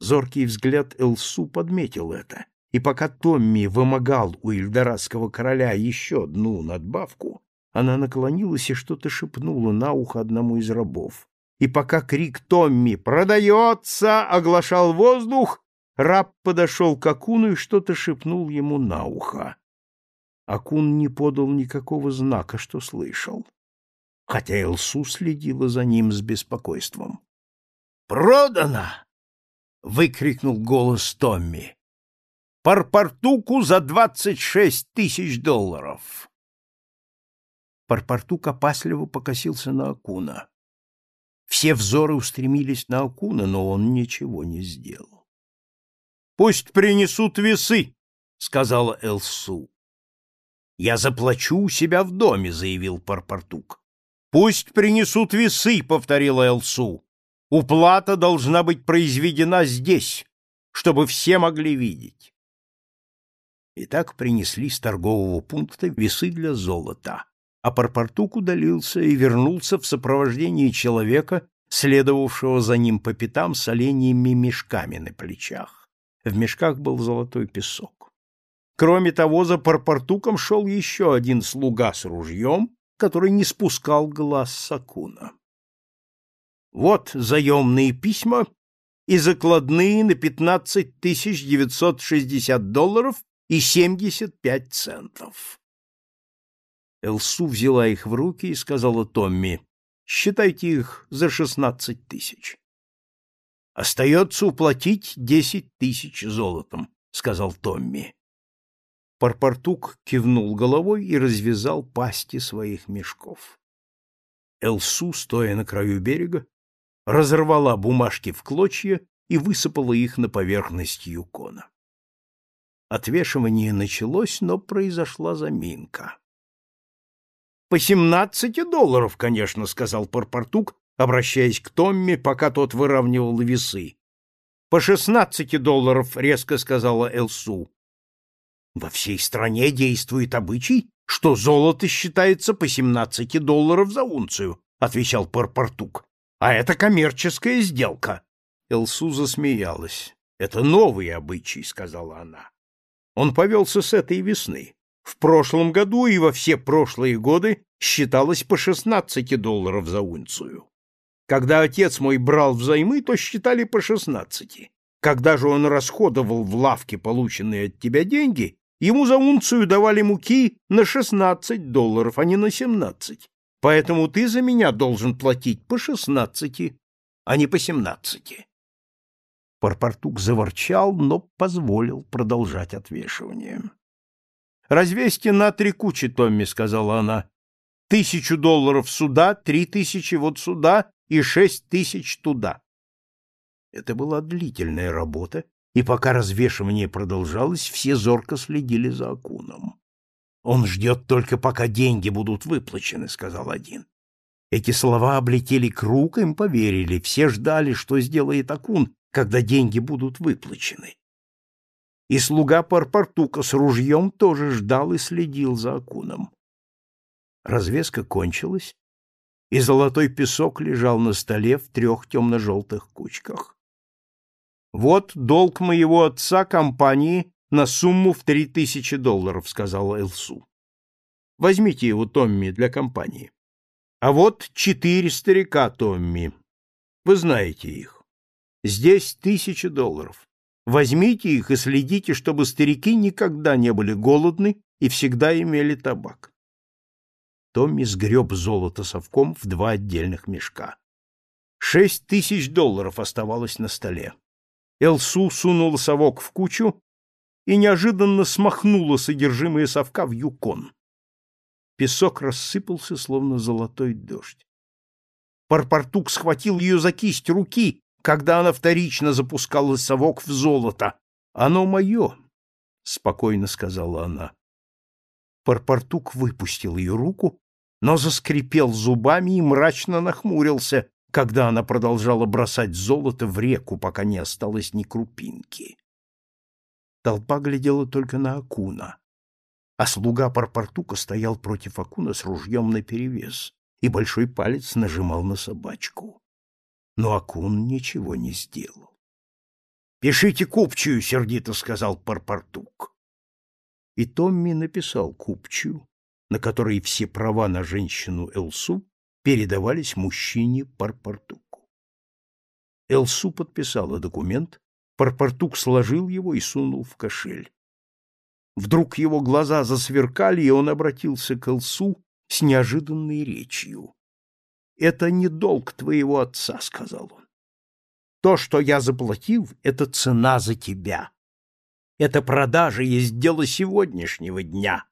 [SPEAKER 1] Зоркий взгляд Элсу подметил это, и пока Томми вымогал у ильдорадского короля еще одну надбавку, она наклонилась и что-то шепнула на ухо одному из рабов. И пока крик Томми «Продается!» оглашал воздух, раб подошел к Акуну и что-то шепнул ему на ухо. Акун не подал никакого знака, что слышал хотя Элсу следила за ним с беспокойством. «Продано!» — выкрикнул голос Томми. «Парпартуку за двадцать шесть тысяч долларов!» Парпартук опасливо покосился на Акуна. Все взоры устремились на Акуна, но он ничего не сделал. «Пусть принесут весы!» — сказала Элсу. «Я заплачу у себя в доме», — заявил Парпартук. «Пусть принесут весы», — повторила Элсу. «Уплата должна быть произведена здесь, чтобы все могли видеть». И так принесли с торгового пункта весы для золота, а Парпартук удалился и вернулся в сопровождении человека, следовавшего за ним по пятам с оленьими мешками на плечах. В мешках был золотой песок. Кроме того, за Парпартуком шел еще один слуга с ружьем, который не спускал глаз с Акуна. Вот заемные письма и закладные на 15 960 долларов и 75 центов. Элсу взяла их в руки и сказала Томми, считайте их за 16 тысяч. Остается уплатить 10 тысяч золотом, сказал Томми. Парпартук кивнул головой и развязал пасти своих мешков. Элсу, стоя на краю берега, разорвала бумажки в клочья и высыпала их на поверхность юкона. Отвешивание началось, но произошла заминка. — По семнадцати долларов, конечно, — сказал Парпартук, обращаясь к Томми, пока тот выравнивал весы. — По шестнадцати долларов, — резко сказала Элсу. Во всей стране действует обычай, что золото считается по 17 долларов за унцию, отвечал Парпартук. А это коммерческая сделка. Элсу засмеялась. Это новый обычай, сказала она. Он повелся с этой весны. В прошлом году и во все прошлые годы считалось по 16 долларов за унцию. Когда отец мой брал взаймы, то считали по 16. Когда же он расходовал в лавке полученные от тебя деньги, Ему за унцию давали муки на 16 долларов, а не на 17. Поэтому ты за меня должен платить по 16, а не по 17. Парпартук заворчал, но позволил продолжать отвешивание. «Развесьте на три кучи, Томми», — сказала она. «Тысячу долларов сюда, три тысячи вот сюда и шесть тысяч туда». Это была длительная работа, и пока развешивание продолжалось, все зорко следили за Акуном. «Он ждет только, пока деньги будут выплачены», — сказал один. Эти слова облетели круг, им поверили, все ждали, что сделает Акун, когда деньги будут выплачены. И слуга Парпартука с ружьем тоже ждал и следил за Акуном. Развеска кончилась, и золотой песок лежал на столе в трех темно-желтых кучках. «Вот долг моего отца компании на сумму в три тысячи долларов», — сказал Элсу. «Возьмите его, Томми, для компании. А вот четыре старика, Томми. Вы знаете их. Здесь тысяча долларов. Возьмите их и следите, чтобы старики никогда не были голодны и всегда имели табак». Томми сгреб золото совком в два отдельных мешка. Шесть тысяч долларов оставалось на столе. Элсу сунула совок в кучу и неожиданно смахнула содержимое совка в юкон. Песок рассыпался, словно золотой дождь. Парпартук схватил ее за кисть руки, когда она вторично запускала совок в золото. «Оно мое», — спокойно сказала она. Парпартук выпустил ее руку, но заскрипел зубами и мрачно нахмурился, когда она продолжала бросать золото в реку, пока не осталось ни крупинки. Толпа глядела только на Акуна, а слуга Парпартука стоял против Акуна с ружьем наперевес, и большой палец нажимал на собачку. Но Акун ничего не сделал. — Пишите купчую, — сердито сказал Парпартук. И Томми написал купчую, на которой все права на женщину Элсу передавались мужчине Парпартуку. Элсу подписала документ, Парпартук сложил его и сунул в кошель. Вдруг его глаза засверкали, и он обратился к Элсу с неожиданной речью. — Это не долг твоего отца, — сказал он. — То, что я заплатил, — это цена за тебя. Это продажа есть дело сегодняшнего дня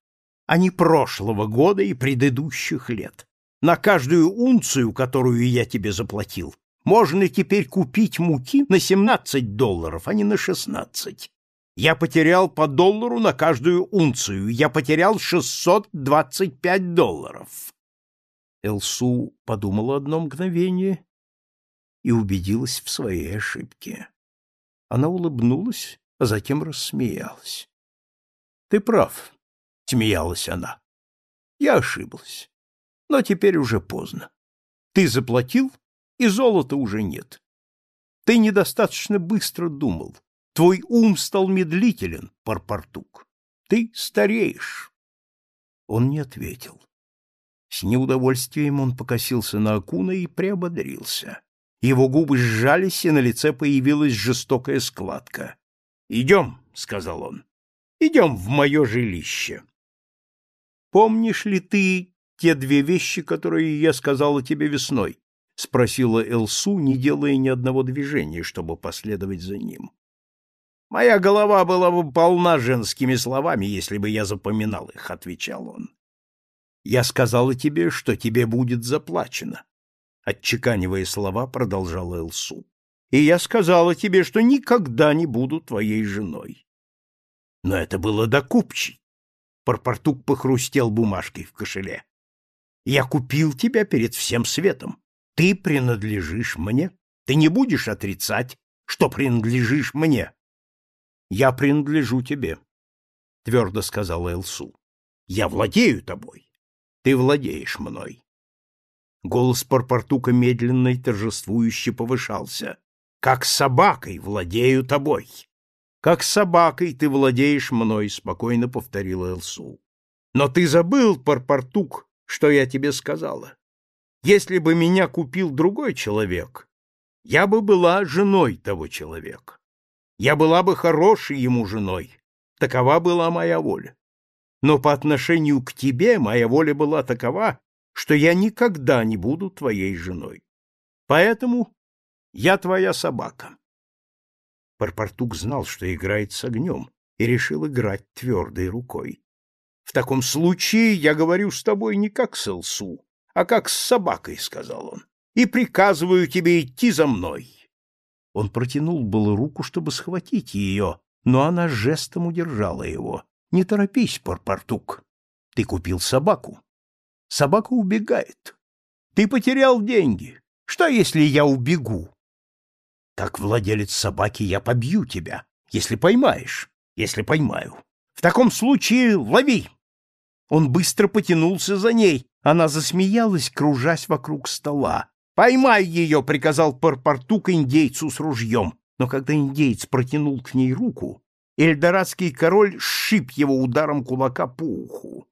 [SPEAKER 1] а не прошлого года и предыдущих лет. На каждую унцию, которую я тебе заплатил, можно теперь купить муки на 17 долларов, а не на 16. Я потерял по доллару на каждую унцию, я потерял 625 долларов. Элсу подумала одно мгновение и убедилась в своей ошибке. Она улыбнулась, а затем рассмеялась. — Ты прав, — смеялась она. Я ошиблась. Но теперь уже поздно. Ты заплатил, и золота уже нет. Ты недостаточно быстро думал. Твой ум стал медлителен, Парпартук. Ты стареешь. Он не ответил. С неудовольствием он покосился на Акуна и приободрился. Его губы сжались, и на лице появилась жестокая складка. — Идем, — сказал он, — идем в мое жилище. Помнишь ли ты те две вещи, которые я сказала тебе весной? — спросила Элсу, не делая ни одного движения, чтобы последовать за ним. — Моя голова была бы полна женскими словами, если бы я запоминал их, — отвечал он. — Я сказала тебе, что тебе будет заплачено. Отчеканивая слова, продолжала Элсу. — И я сказала тебе, что никогда не буду твоей женой. Но это было до купчей. Парпортук похрустел бумажкой в кошеле. Я купил тебя перед всем светом. Ты принадлежишь мне. Ты не будешь отрицать, что принадлежишь мне. Я принадлежу тебе, твердо сказала Элсу. Я владею тобой. Ты владеешь мной. Голос Парпортука медленно и торжествующе повышался. Как собакой владею тобой. Как собакой ты владеешь мной, спокойно повторила Элсу. Но ты забыл, Парпартук, что я тебе сказала. Если бы меня купил другой человек, я бы была женой того человека. Я была бы хорошей ему женой. Такова была моя воля. Но по отношению к тебе моя воля была такова, что я никогда не буду твоей женой. Поэтому я твоя собака. Парпартук знал, что играет с огнем, и решил играть твердой рукой. — В таком случае я говорю с тобой не как с Элсу, а как с собакой, — сказал он, — и приказываю тебе идти за мной. Он протянул было руку, чтобы схватить ее, но она жестом удержала его. — Не торопись, Парпартук. Ты купил собаку. Собака убегает. Ты потерял деньги. Что, если я убегу? Как владелец собаки я побью тебя, если поймаешь, если поймаю. Таком случае лови!» Он быстро потянулся за ней. Она засмеялась, кружась вокруг стола. «Поймай ее!» — приказал Парпартук индейцу с ружьем. Но когда индейец протянул к ней руку, эльдорадский король сшиб его ударом кулака по уху.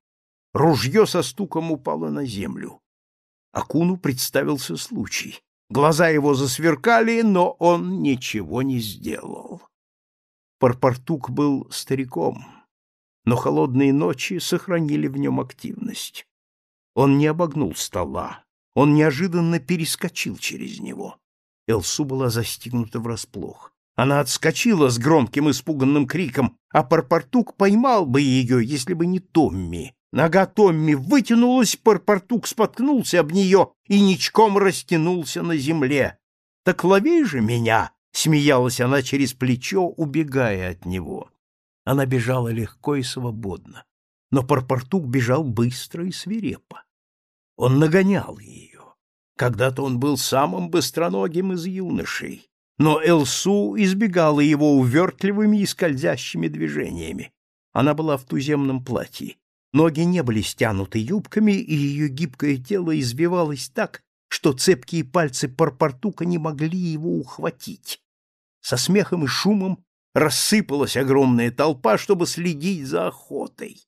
[SPEAKER 1] Ружье со стуком упало на землю. Акуну представился случай. Глаза его засверкали, но он ничего не сделал. Парпартук был стариком, но холодные ночи сохранили в нем активность. Он не обогнул стола, он неожиданно перескочил через него. Элсу была застигнута врасплох. Она отскочила с громким испуганным криком, а Парпартук поймал бы ее, если бы не Томми, Нога Томми вытянулась, Парпортук споткнулся об нее и ничком растянулся на земле. «Так лови же меня!» — смеялась она через плечо, убегая от него. Она бежала легко и свободно, но Парпортук бежал быстро и свирепо. Он нагонял ее. Когда-то он был самым быстроногим из юношей, но Элсу избегала его увертливыми и скользящими движениями. Она была в туземном платье. Ноги не были стянуты юбками, и ее гибкое тело извивалось так, что цепкие пальцы Парпортука не могли его ухватить. Со смехом и шумом рассыпалась огромная толпа, чтобы следить за охотой.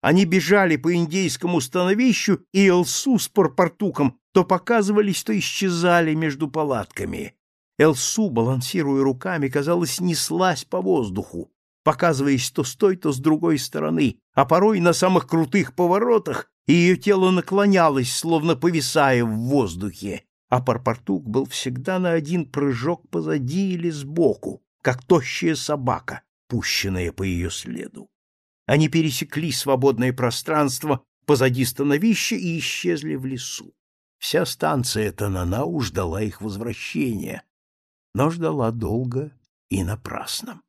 [SPEAKER 1] Они бежали по индейскому становищу, и Элсу с Парпортуком то показывались, то исчезали между палатками. Элсу, балансируя руками, казалось, неслась по воздуху, показываясь то с той, то с другой стороны, а порой на самых крутых поворотах ее тело наклонялось, словно повисая в воздухе, а Парпортук был всегда на один прыжок позади или сбоку, как тощая собака, пущенная по ее следу. Они пересекли свободное пространство позади становища и исчезли в лесу. Вся станция Тананау ждала их возвращения, но ждала долго и напрасно.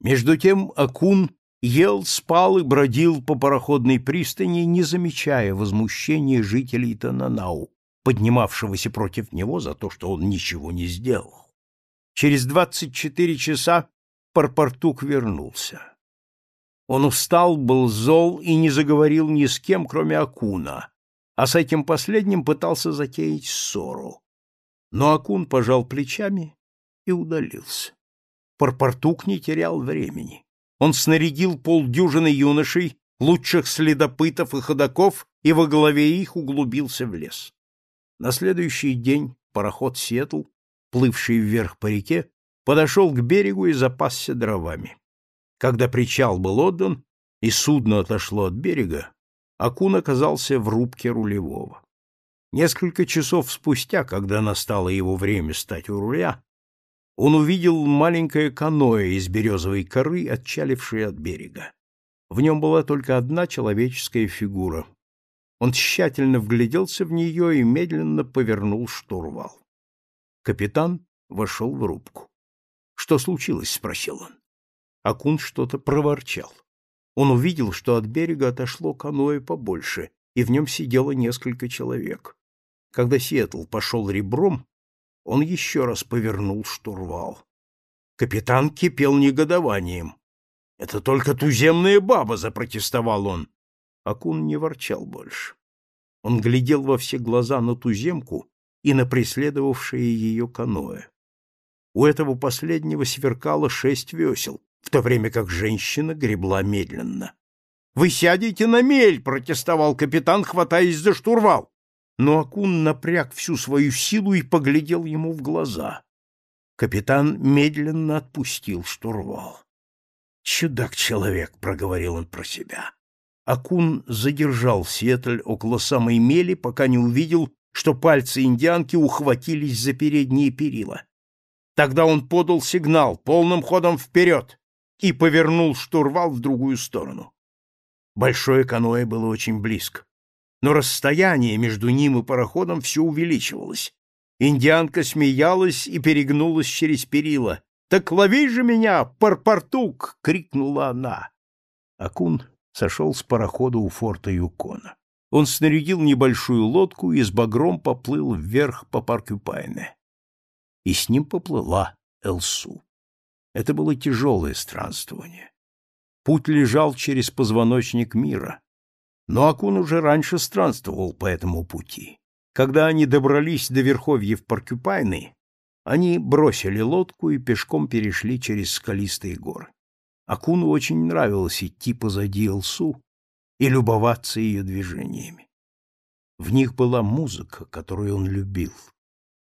[SPEAKER 1] Между тем Акун ел, спал и бродил по пароходной пристани, не замечая возмущения жителей Тананау, поднимавшегося против него за то, что он ничего не сделал. Через двадцать четыре часа Парпортук вернулся. Он устал, был зол и не заговорил ни с кем, кроме Акуна, а с этим последним пытался затеять ссору. Но Акун пожал плечами и удалился. Парпортук не терял времени. Он снарядил полдюжины юношей, лучших следопытов и ходаков, и во главе их углубился в лес. На следующий день пароход «Сиэтл», плывший вверх по реке, подошел к берегу и запасся дровами. Когда причал был отдан и судно отошло от берега, Акун оказался в рубке рулевого. Несколько часов спустя, когда настало его время стать у руля, он увидел маленькое каноэ из березовой коры, отчалившее от берега. В нем была только одна человеческая фигура. Он тщательно вгляделся в нее и медленно повернул штурвал. Капитан вошел в рубку. — Что случилось? — спросил он. Акун что-то проворчал. Он увидел, что от берега отошло каноэ побольше, и в нем сидело несколько человек. Когда Сиэтл пошел ребром, он еще раз повернул штурвал. Капитан кипел негодованием. «Это только туземная баба!» — запротестовал он. Акун не ворчал больше. Он глядел во все глаза на туземку и на преследовавшее ее каноэ. У этого последнего сверкало шесть весел, в то время как женщина гребла медленно. — Вы сядете на мель! — протестовал капитан, хватаясь за штурвал но Акун напряг всю свою силу и поглядел ему в глаза. Капитан медленно отпустил штурвал. «Чудак-человек», — проговорил он про себя. Акун задержал Сиэтль около самой мели, пока не увидел, что пальцы индианки ухватились за передние перила. Тогда он подал сигнал полным ходом вперед и повернул штурвал в другую сторону. Большое каноэ было очень близко но расстояние между ним и пароходом все увеличивалось. Индианка смеялась и перегнулась через перила. «Так лови же меня, парпортук!» — крикнула она. Акун сошел с парохода у форта Юкона. Он снарядил небольшую лодку и с багром поплыл вверх по Паркюпайне. И с ним поплыла Элсу. Это было тяжелое странствование. Путь лежал через позвоночник мира, но Акун уже раньше странствовал по этому пути. Когда они добрались до верховьев Поркьюпайны, они бросили лодку и пешком перешли через скалистые горы. Акуну очень нравилось идти позади Элсу и любоваться ее движениями. В них была музыка, которую он любил.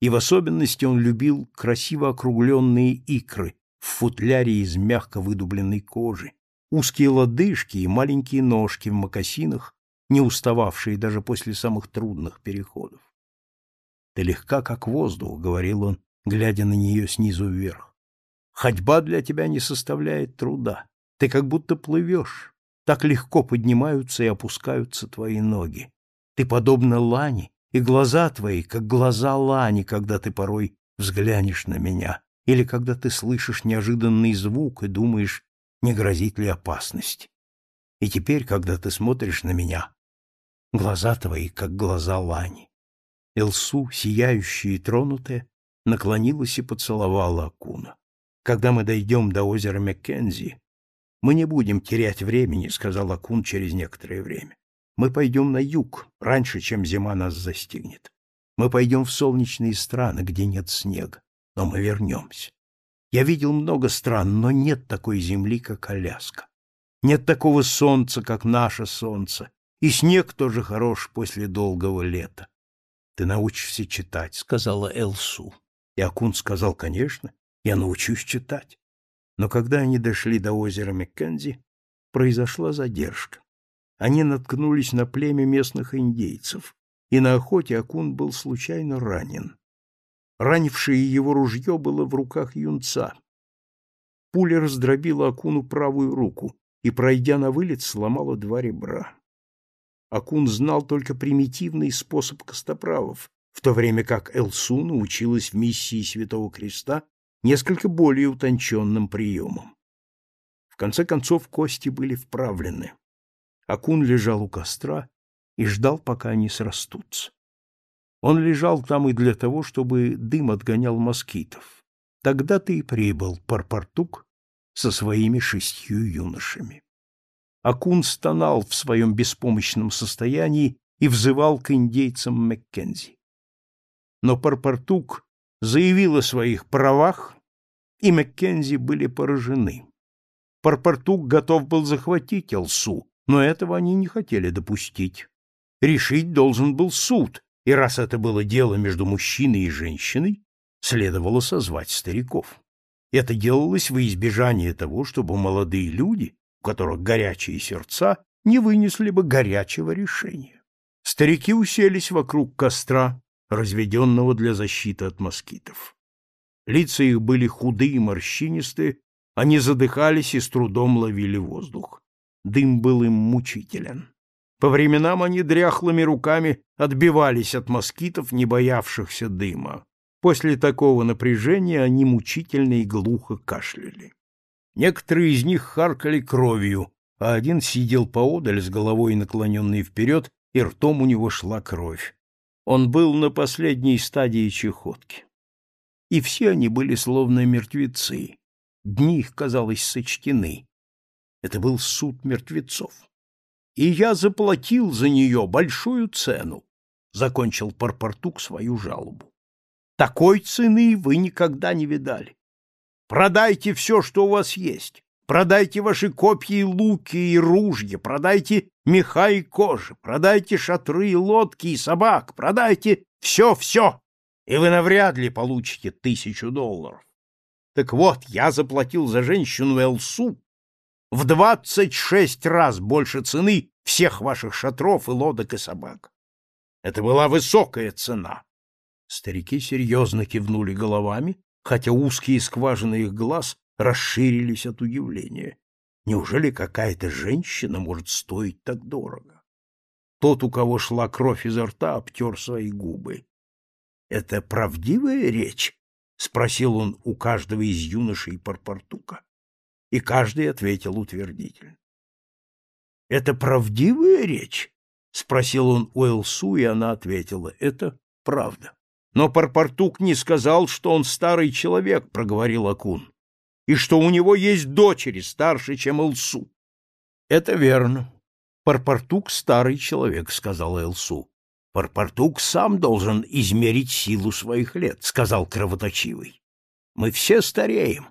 [SPEAKER 1] И в особенности он любил красиво округленные икры в футляре из мягко выдубленной кожи, узкие лодыжки и маленькие ножки в мокасинах, не устававшие даже после самых трудных переходов. «Ты легка, как воздух», — говорил он, глядя на нее снизу вверх. «Ходьба для тебя не составляет труда. Ты как будто плывешь. Так легко поднимаются и опускаются твои ноги. Ты подобна лани, и глаза твои, как глаза лани, когда ты порой взглянешь на меня, или когда ты слышишь неожиданный звук и думаешь, не грозит ли опасность. И теперь, когда ты смотришь на меня, глаза твои, как глаза лани. Элсу, сияющая и тронутая, наклонилась и поцеловала Акуна. Когда мы дойдем до озера Маккензи, мы не будем терять времени, сказал Акун через некоторое время. Мы пойдем на юг, раньше, чем зима нас застигнет. Мы пойдем в солнечные страны, где нет снега, но мы вернемся. Я видел много стран, но нет такой земли, как Аляска. Нет такого солнца, как наше солнце, и снег тоже хорош после долгого лета. Ты научишься читать, сказала Элсу. И Акун сказал, конечно, я научусь читать. Но когда они дошли до озера Маккензи, произошла задержка. Они наткнулись на племя местных индейцев, и на охоте Акун был случайно ранен. Ранившее его ружье было в руках юнца. Пуля раздробила Акуну правую руку и, пройдя на вылет, сломала два ребра. Акун знал только примитивный способ костоправов, в то время как Элсу научилась в миссии Святого Креста несколько более утонченным приемам. В конце концов кости были вправлены. Акун лежал у костра и ждал, пока они срастутся. Он лежал там и для того, чтобы дым отгонял москитов. Тогда-то и прибыл Парпартук со своими шестью юношами. Акун стонал в своем беспомощном состоянии и взывал к индейцам Маккензи. Но Парпартук заявил о своих правах, и Маккензи были поражены. Парпартук готов был захватить Элсу, но этого они не хотели допустить. Решить должен был суд, и раз это было дело между мужчиной и женщиной, следовало созвать стариков. Это делалось во избежание того, чтобы молодые люди, у которых горячие сердца, не вынесли бы горячего решения. Старики уселись вокруг костра, разведенного для защиты от москитов. Лица их были худые и морщинистые, они задыхались и с трудом ловили воздух. Дым был им мучителен. По временам они дряхлыми руками отбивались от москитов, не боявшихся дыма. После такого напряжения они мучительно и глухо кашляли. Некоторые из них харкали кровью, а один сидел поодаль с головой наклоненной вперед, и ртом у него шла кровь. Он был на последней стадии чехотки. И все они были словно мертвецы. Дни их, казалось, сочтены. Это был суд мертвецов. И я заплатил за нее большую цену, — закончил Парпартук свою жалобу. Такой цены вы никогда не видали. Продайте все, что у вас есть. Продайте ваши копья и луки и ружья, продайте меха и кожи, продайте шатры и лодки и собак, продайте все-все, и вы навряд ли получите тысячу долларов. Так вот, я заплатил за женщину Элсу в двадцать шесть раз больше цены всех ваших шатров и лодок и собак. Это была высокая цена. Старики серьезно кивнули головами, хотя узкие скважины их глаз расширились от удивления. Неужели какая-то женщина может стоить так дорого? Тот, у кого шла кровь изо рта, обтер свои губы. — Это правдивая речь? — спросил он у каждого из юношей Парпартука. И каждый ответил утвердительно. — Это правдивая речь? — спросил он у Элсу, и она ответила. — Это правда. Но Парпартук не сказал, что он старый человек, — проговорил Акун и что у него есть дочери старше, чем Элсу. — Это верно. Парпартук — старый человек, — сказал Элсу. — Парпартук сам должен измерить силу своих лет, — сказал кровоточивый. — Мы все стареем.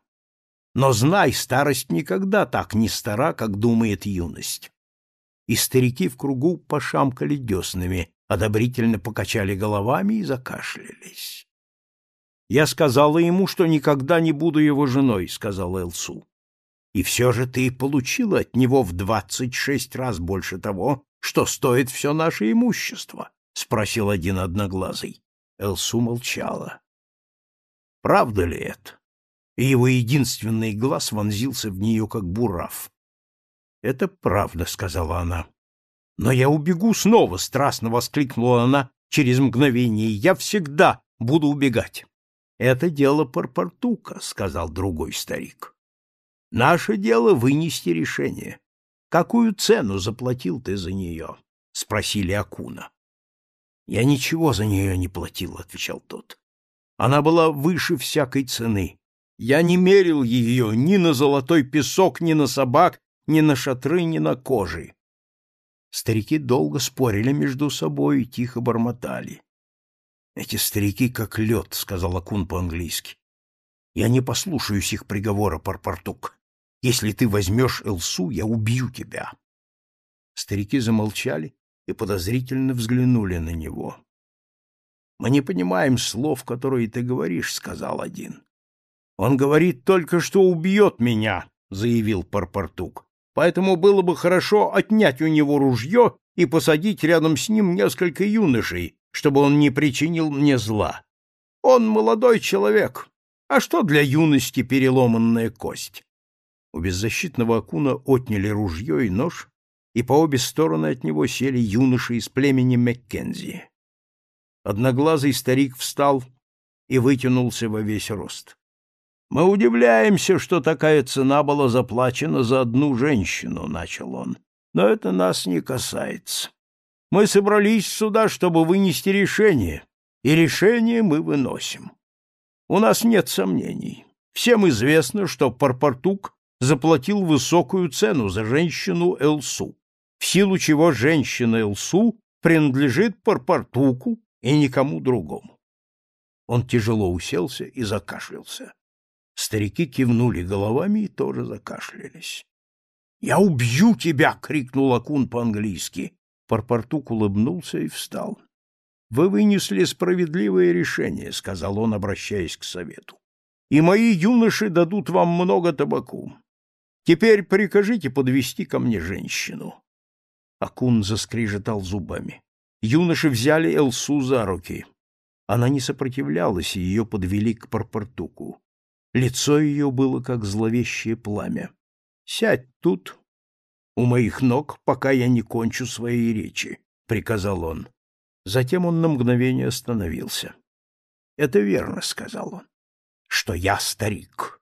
[SPEAKER 1] Но знай, старость никогда так не стара, как думает юность. И старики в кругу пошамкали деснами, одобрительно покачали головами и закашлялись. Я сказала ему, что никогда не буду его женой, сказал Элсу. И все же ты получила от него в двадцать шесть раз больше того, что стоит все наше имущество, спросил один одноглазый. Элсу молчала. Правда ли это? И его единственный глаз вонзился в нее как бурав. — Это правда, — сказала она. — Но я убегу снова, — страстно воскликнула она через мгновение. — Я всегда буду убегать. — Это дело Парпартука, — сказал другой старик. — Наше дело вынести решение. Какую цену заплатил ты за нее? — спросили Акуна. — Я ничего за нее не платил, — отвечал тот. Она была выше всякой цены. Я не мерил ее ни на золотой песок, ни на собак, ни на шатры, ни на кожи. Старики долго спорили между собой и тихо бормотали. — Эти старики как лед, — сказал Акун по-английски. — Я не послушаюсь их приговора, Парпартук. Если ты возьмешь Элсу, я убью тебя. Старики замолчали и подозрительно взглянули на него. — Мы не понимаем слов, которые ты говоришь, — сказал один. — Он говорит только, что убьет меня, — заявил Парпартук поэтому было бы хорошо отнять у него ружье и посадить рядом с ним несколько юношей, чтобы он не причинил мне зла. Он молодой человек, а что для юности переломанная кость? У беззащитного Акуна отняли ружье и нож, и по обе стороны от него сели юноши из племени Маккензи. Одноглазый старик встал и вытянулся во весь рост. Мы удивляемся, что такая цена была заплачена за одну женщину, начал он. Но это нас не касается. Мы собрались сюда, чтобы вынести решение, и решение мы выносим. У нас нет сомнений. Всем известно, что Парпартук заплатил высокую цену за женщину Элсу, в силу чего женщина Элсу принадлежит Парпартуку и никому другому. Он тяжело уселся и закашлялся. Старики кивнули головами и тоже закашлялись. — Я убью тебя! — крикнул Акун по-английски. Парпартук улыбнулся и встал. — Вы вынесли справедливое решение, — сказал он, обращаясь к совету. — И мои юноши дадут вам много табаку. Теперь прикажите подвести ко мне женщину. Акун заскрежетал зубами. Юноши взяли Элсу за руки. Она не сопротивлялась, и ее подвели к Парпартуку. Лицо ее было как зловещее пламя. — Сядь тут, у моих ног, пока я не кончу своей речи, — приказал он. Затем он на мгновение остановился. — Это верно, — сказал он, — что я старик.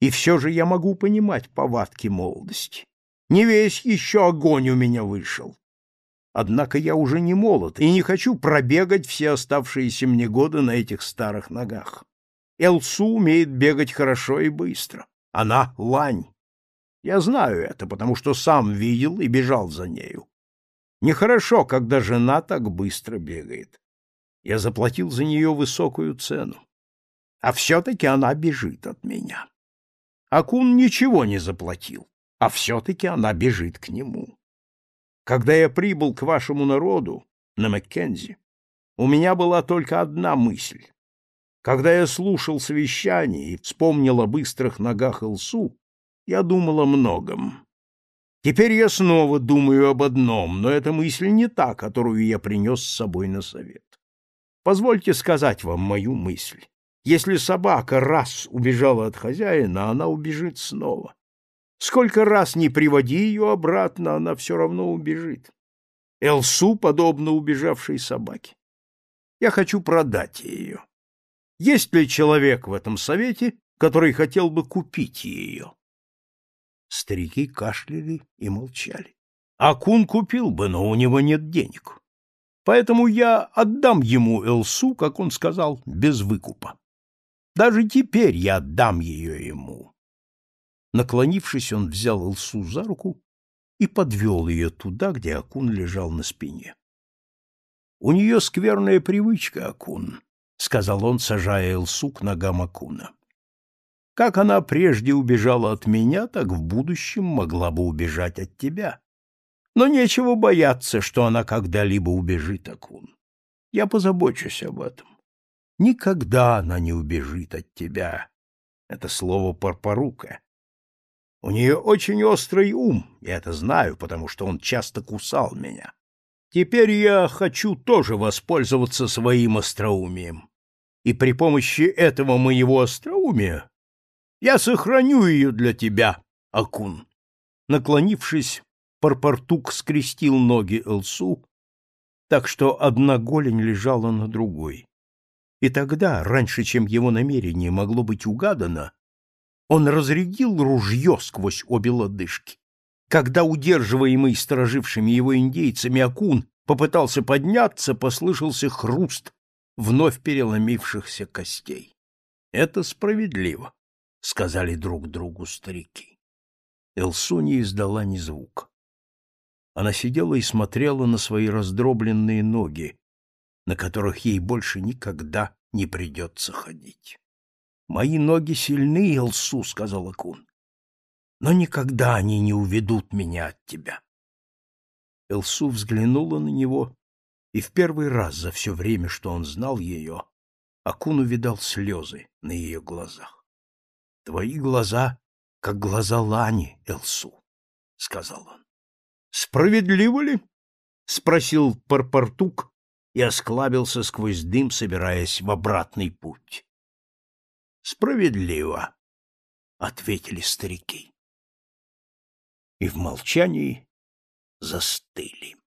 [SPEAKER 1] И все же я могу понимать повадки молодости. Не весь еще огонь у меня вышел. Однако я уже не молод и не хочу пробегать все оставшиеся мне годы на этих старых ногах. Элсу умеет бегать хорошо и быстро. Она — лань. Я знаю это, потому что сам видел и бежал за нею. Нехорошо, когда жена так быстро бегает. Я заплатил за нее высокую цену. А все-таки она бежит от меня. Акун ничего не заплатил, а все-таки она бежит к нему. Когда я прибыл к вашему народу на Маккензи, у меня была только одна мысль когда я слушал совещание и вспомнил о быстрых ногах Илсу, я думал о многом. Теперь я снова думаю об одном, но эта мысль не та, которую я принес с собой на совет. Позвольте сказать вам мою мысль. Если собака раз убежала от хозяина, она убежит снова. Сколько раз не приводи ее обратно, она все равно убежит. Элсу подобно убежавшей собаке. Я хочу продать ее. Есть ли человек в этом совете, который хотел бы купить ее? Старики кашляли и молчали. Акун купил бы, но у него нет денег. Поэтому я отдам ему Элсу, как он сказал, без выкупа. Даже теперь я отдам ее ему. Наклонившись, он взял Элсу за руку и подвел ее туда, где Акун лежал на спине. У нее скверная привычка, Акун, — сказал он, сажая Элсу к ногам Акуна. «Как она прежде убежала от меня, так в будущем могла бы убежать от тебя. Но нечего бояться, что она когда-либо убежит, Акун. Я позабочусь об этом. Никогда она не убежит от тебя. Это слово парпорука. У нее очень острый ум, я это знаю, потому что он часто кусал меня. Теперь я хочу тоже воспользоваться своим остроумием и при помощи этого моего остроумия я сохраню ее для тебя, Акун. Наклонившись, Парпартук скрестил ноги Элсу, так что одна голень лежала на другой. И тогда, раньше, чем его намерение могло быть угадано, он разрядил ружье сквозь обе лодыжки. Когда удерживаемый сторожившими его индейцами Акун попытался подняться, послышался хруст вновь переломившихся костей. — Это справедливо, — сказали друг другу старики. Элсу не издала ни звука. Она сидела и смотрела на свои раздробленные ноги, на которых ей больше никогда не придется ходить. — Мои ноги сильны, Элсу, — сказал Акун, — но никогда они не уведут меня от тебя. Элсу взглянула на него, и в первый раз за все время, что он знал ее, Акун увидал слезы на ее глазах. — Твои глаза, как глаза Лани, Элсу, — сказал он. — Справедливо ли? — спросил Парпартук и осклабился сквозь дым, собираясь в обратный путь. — Справедливо, — ответили старики. И в молчании застыли.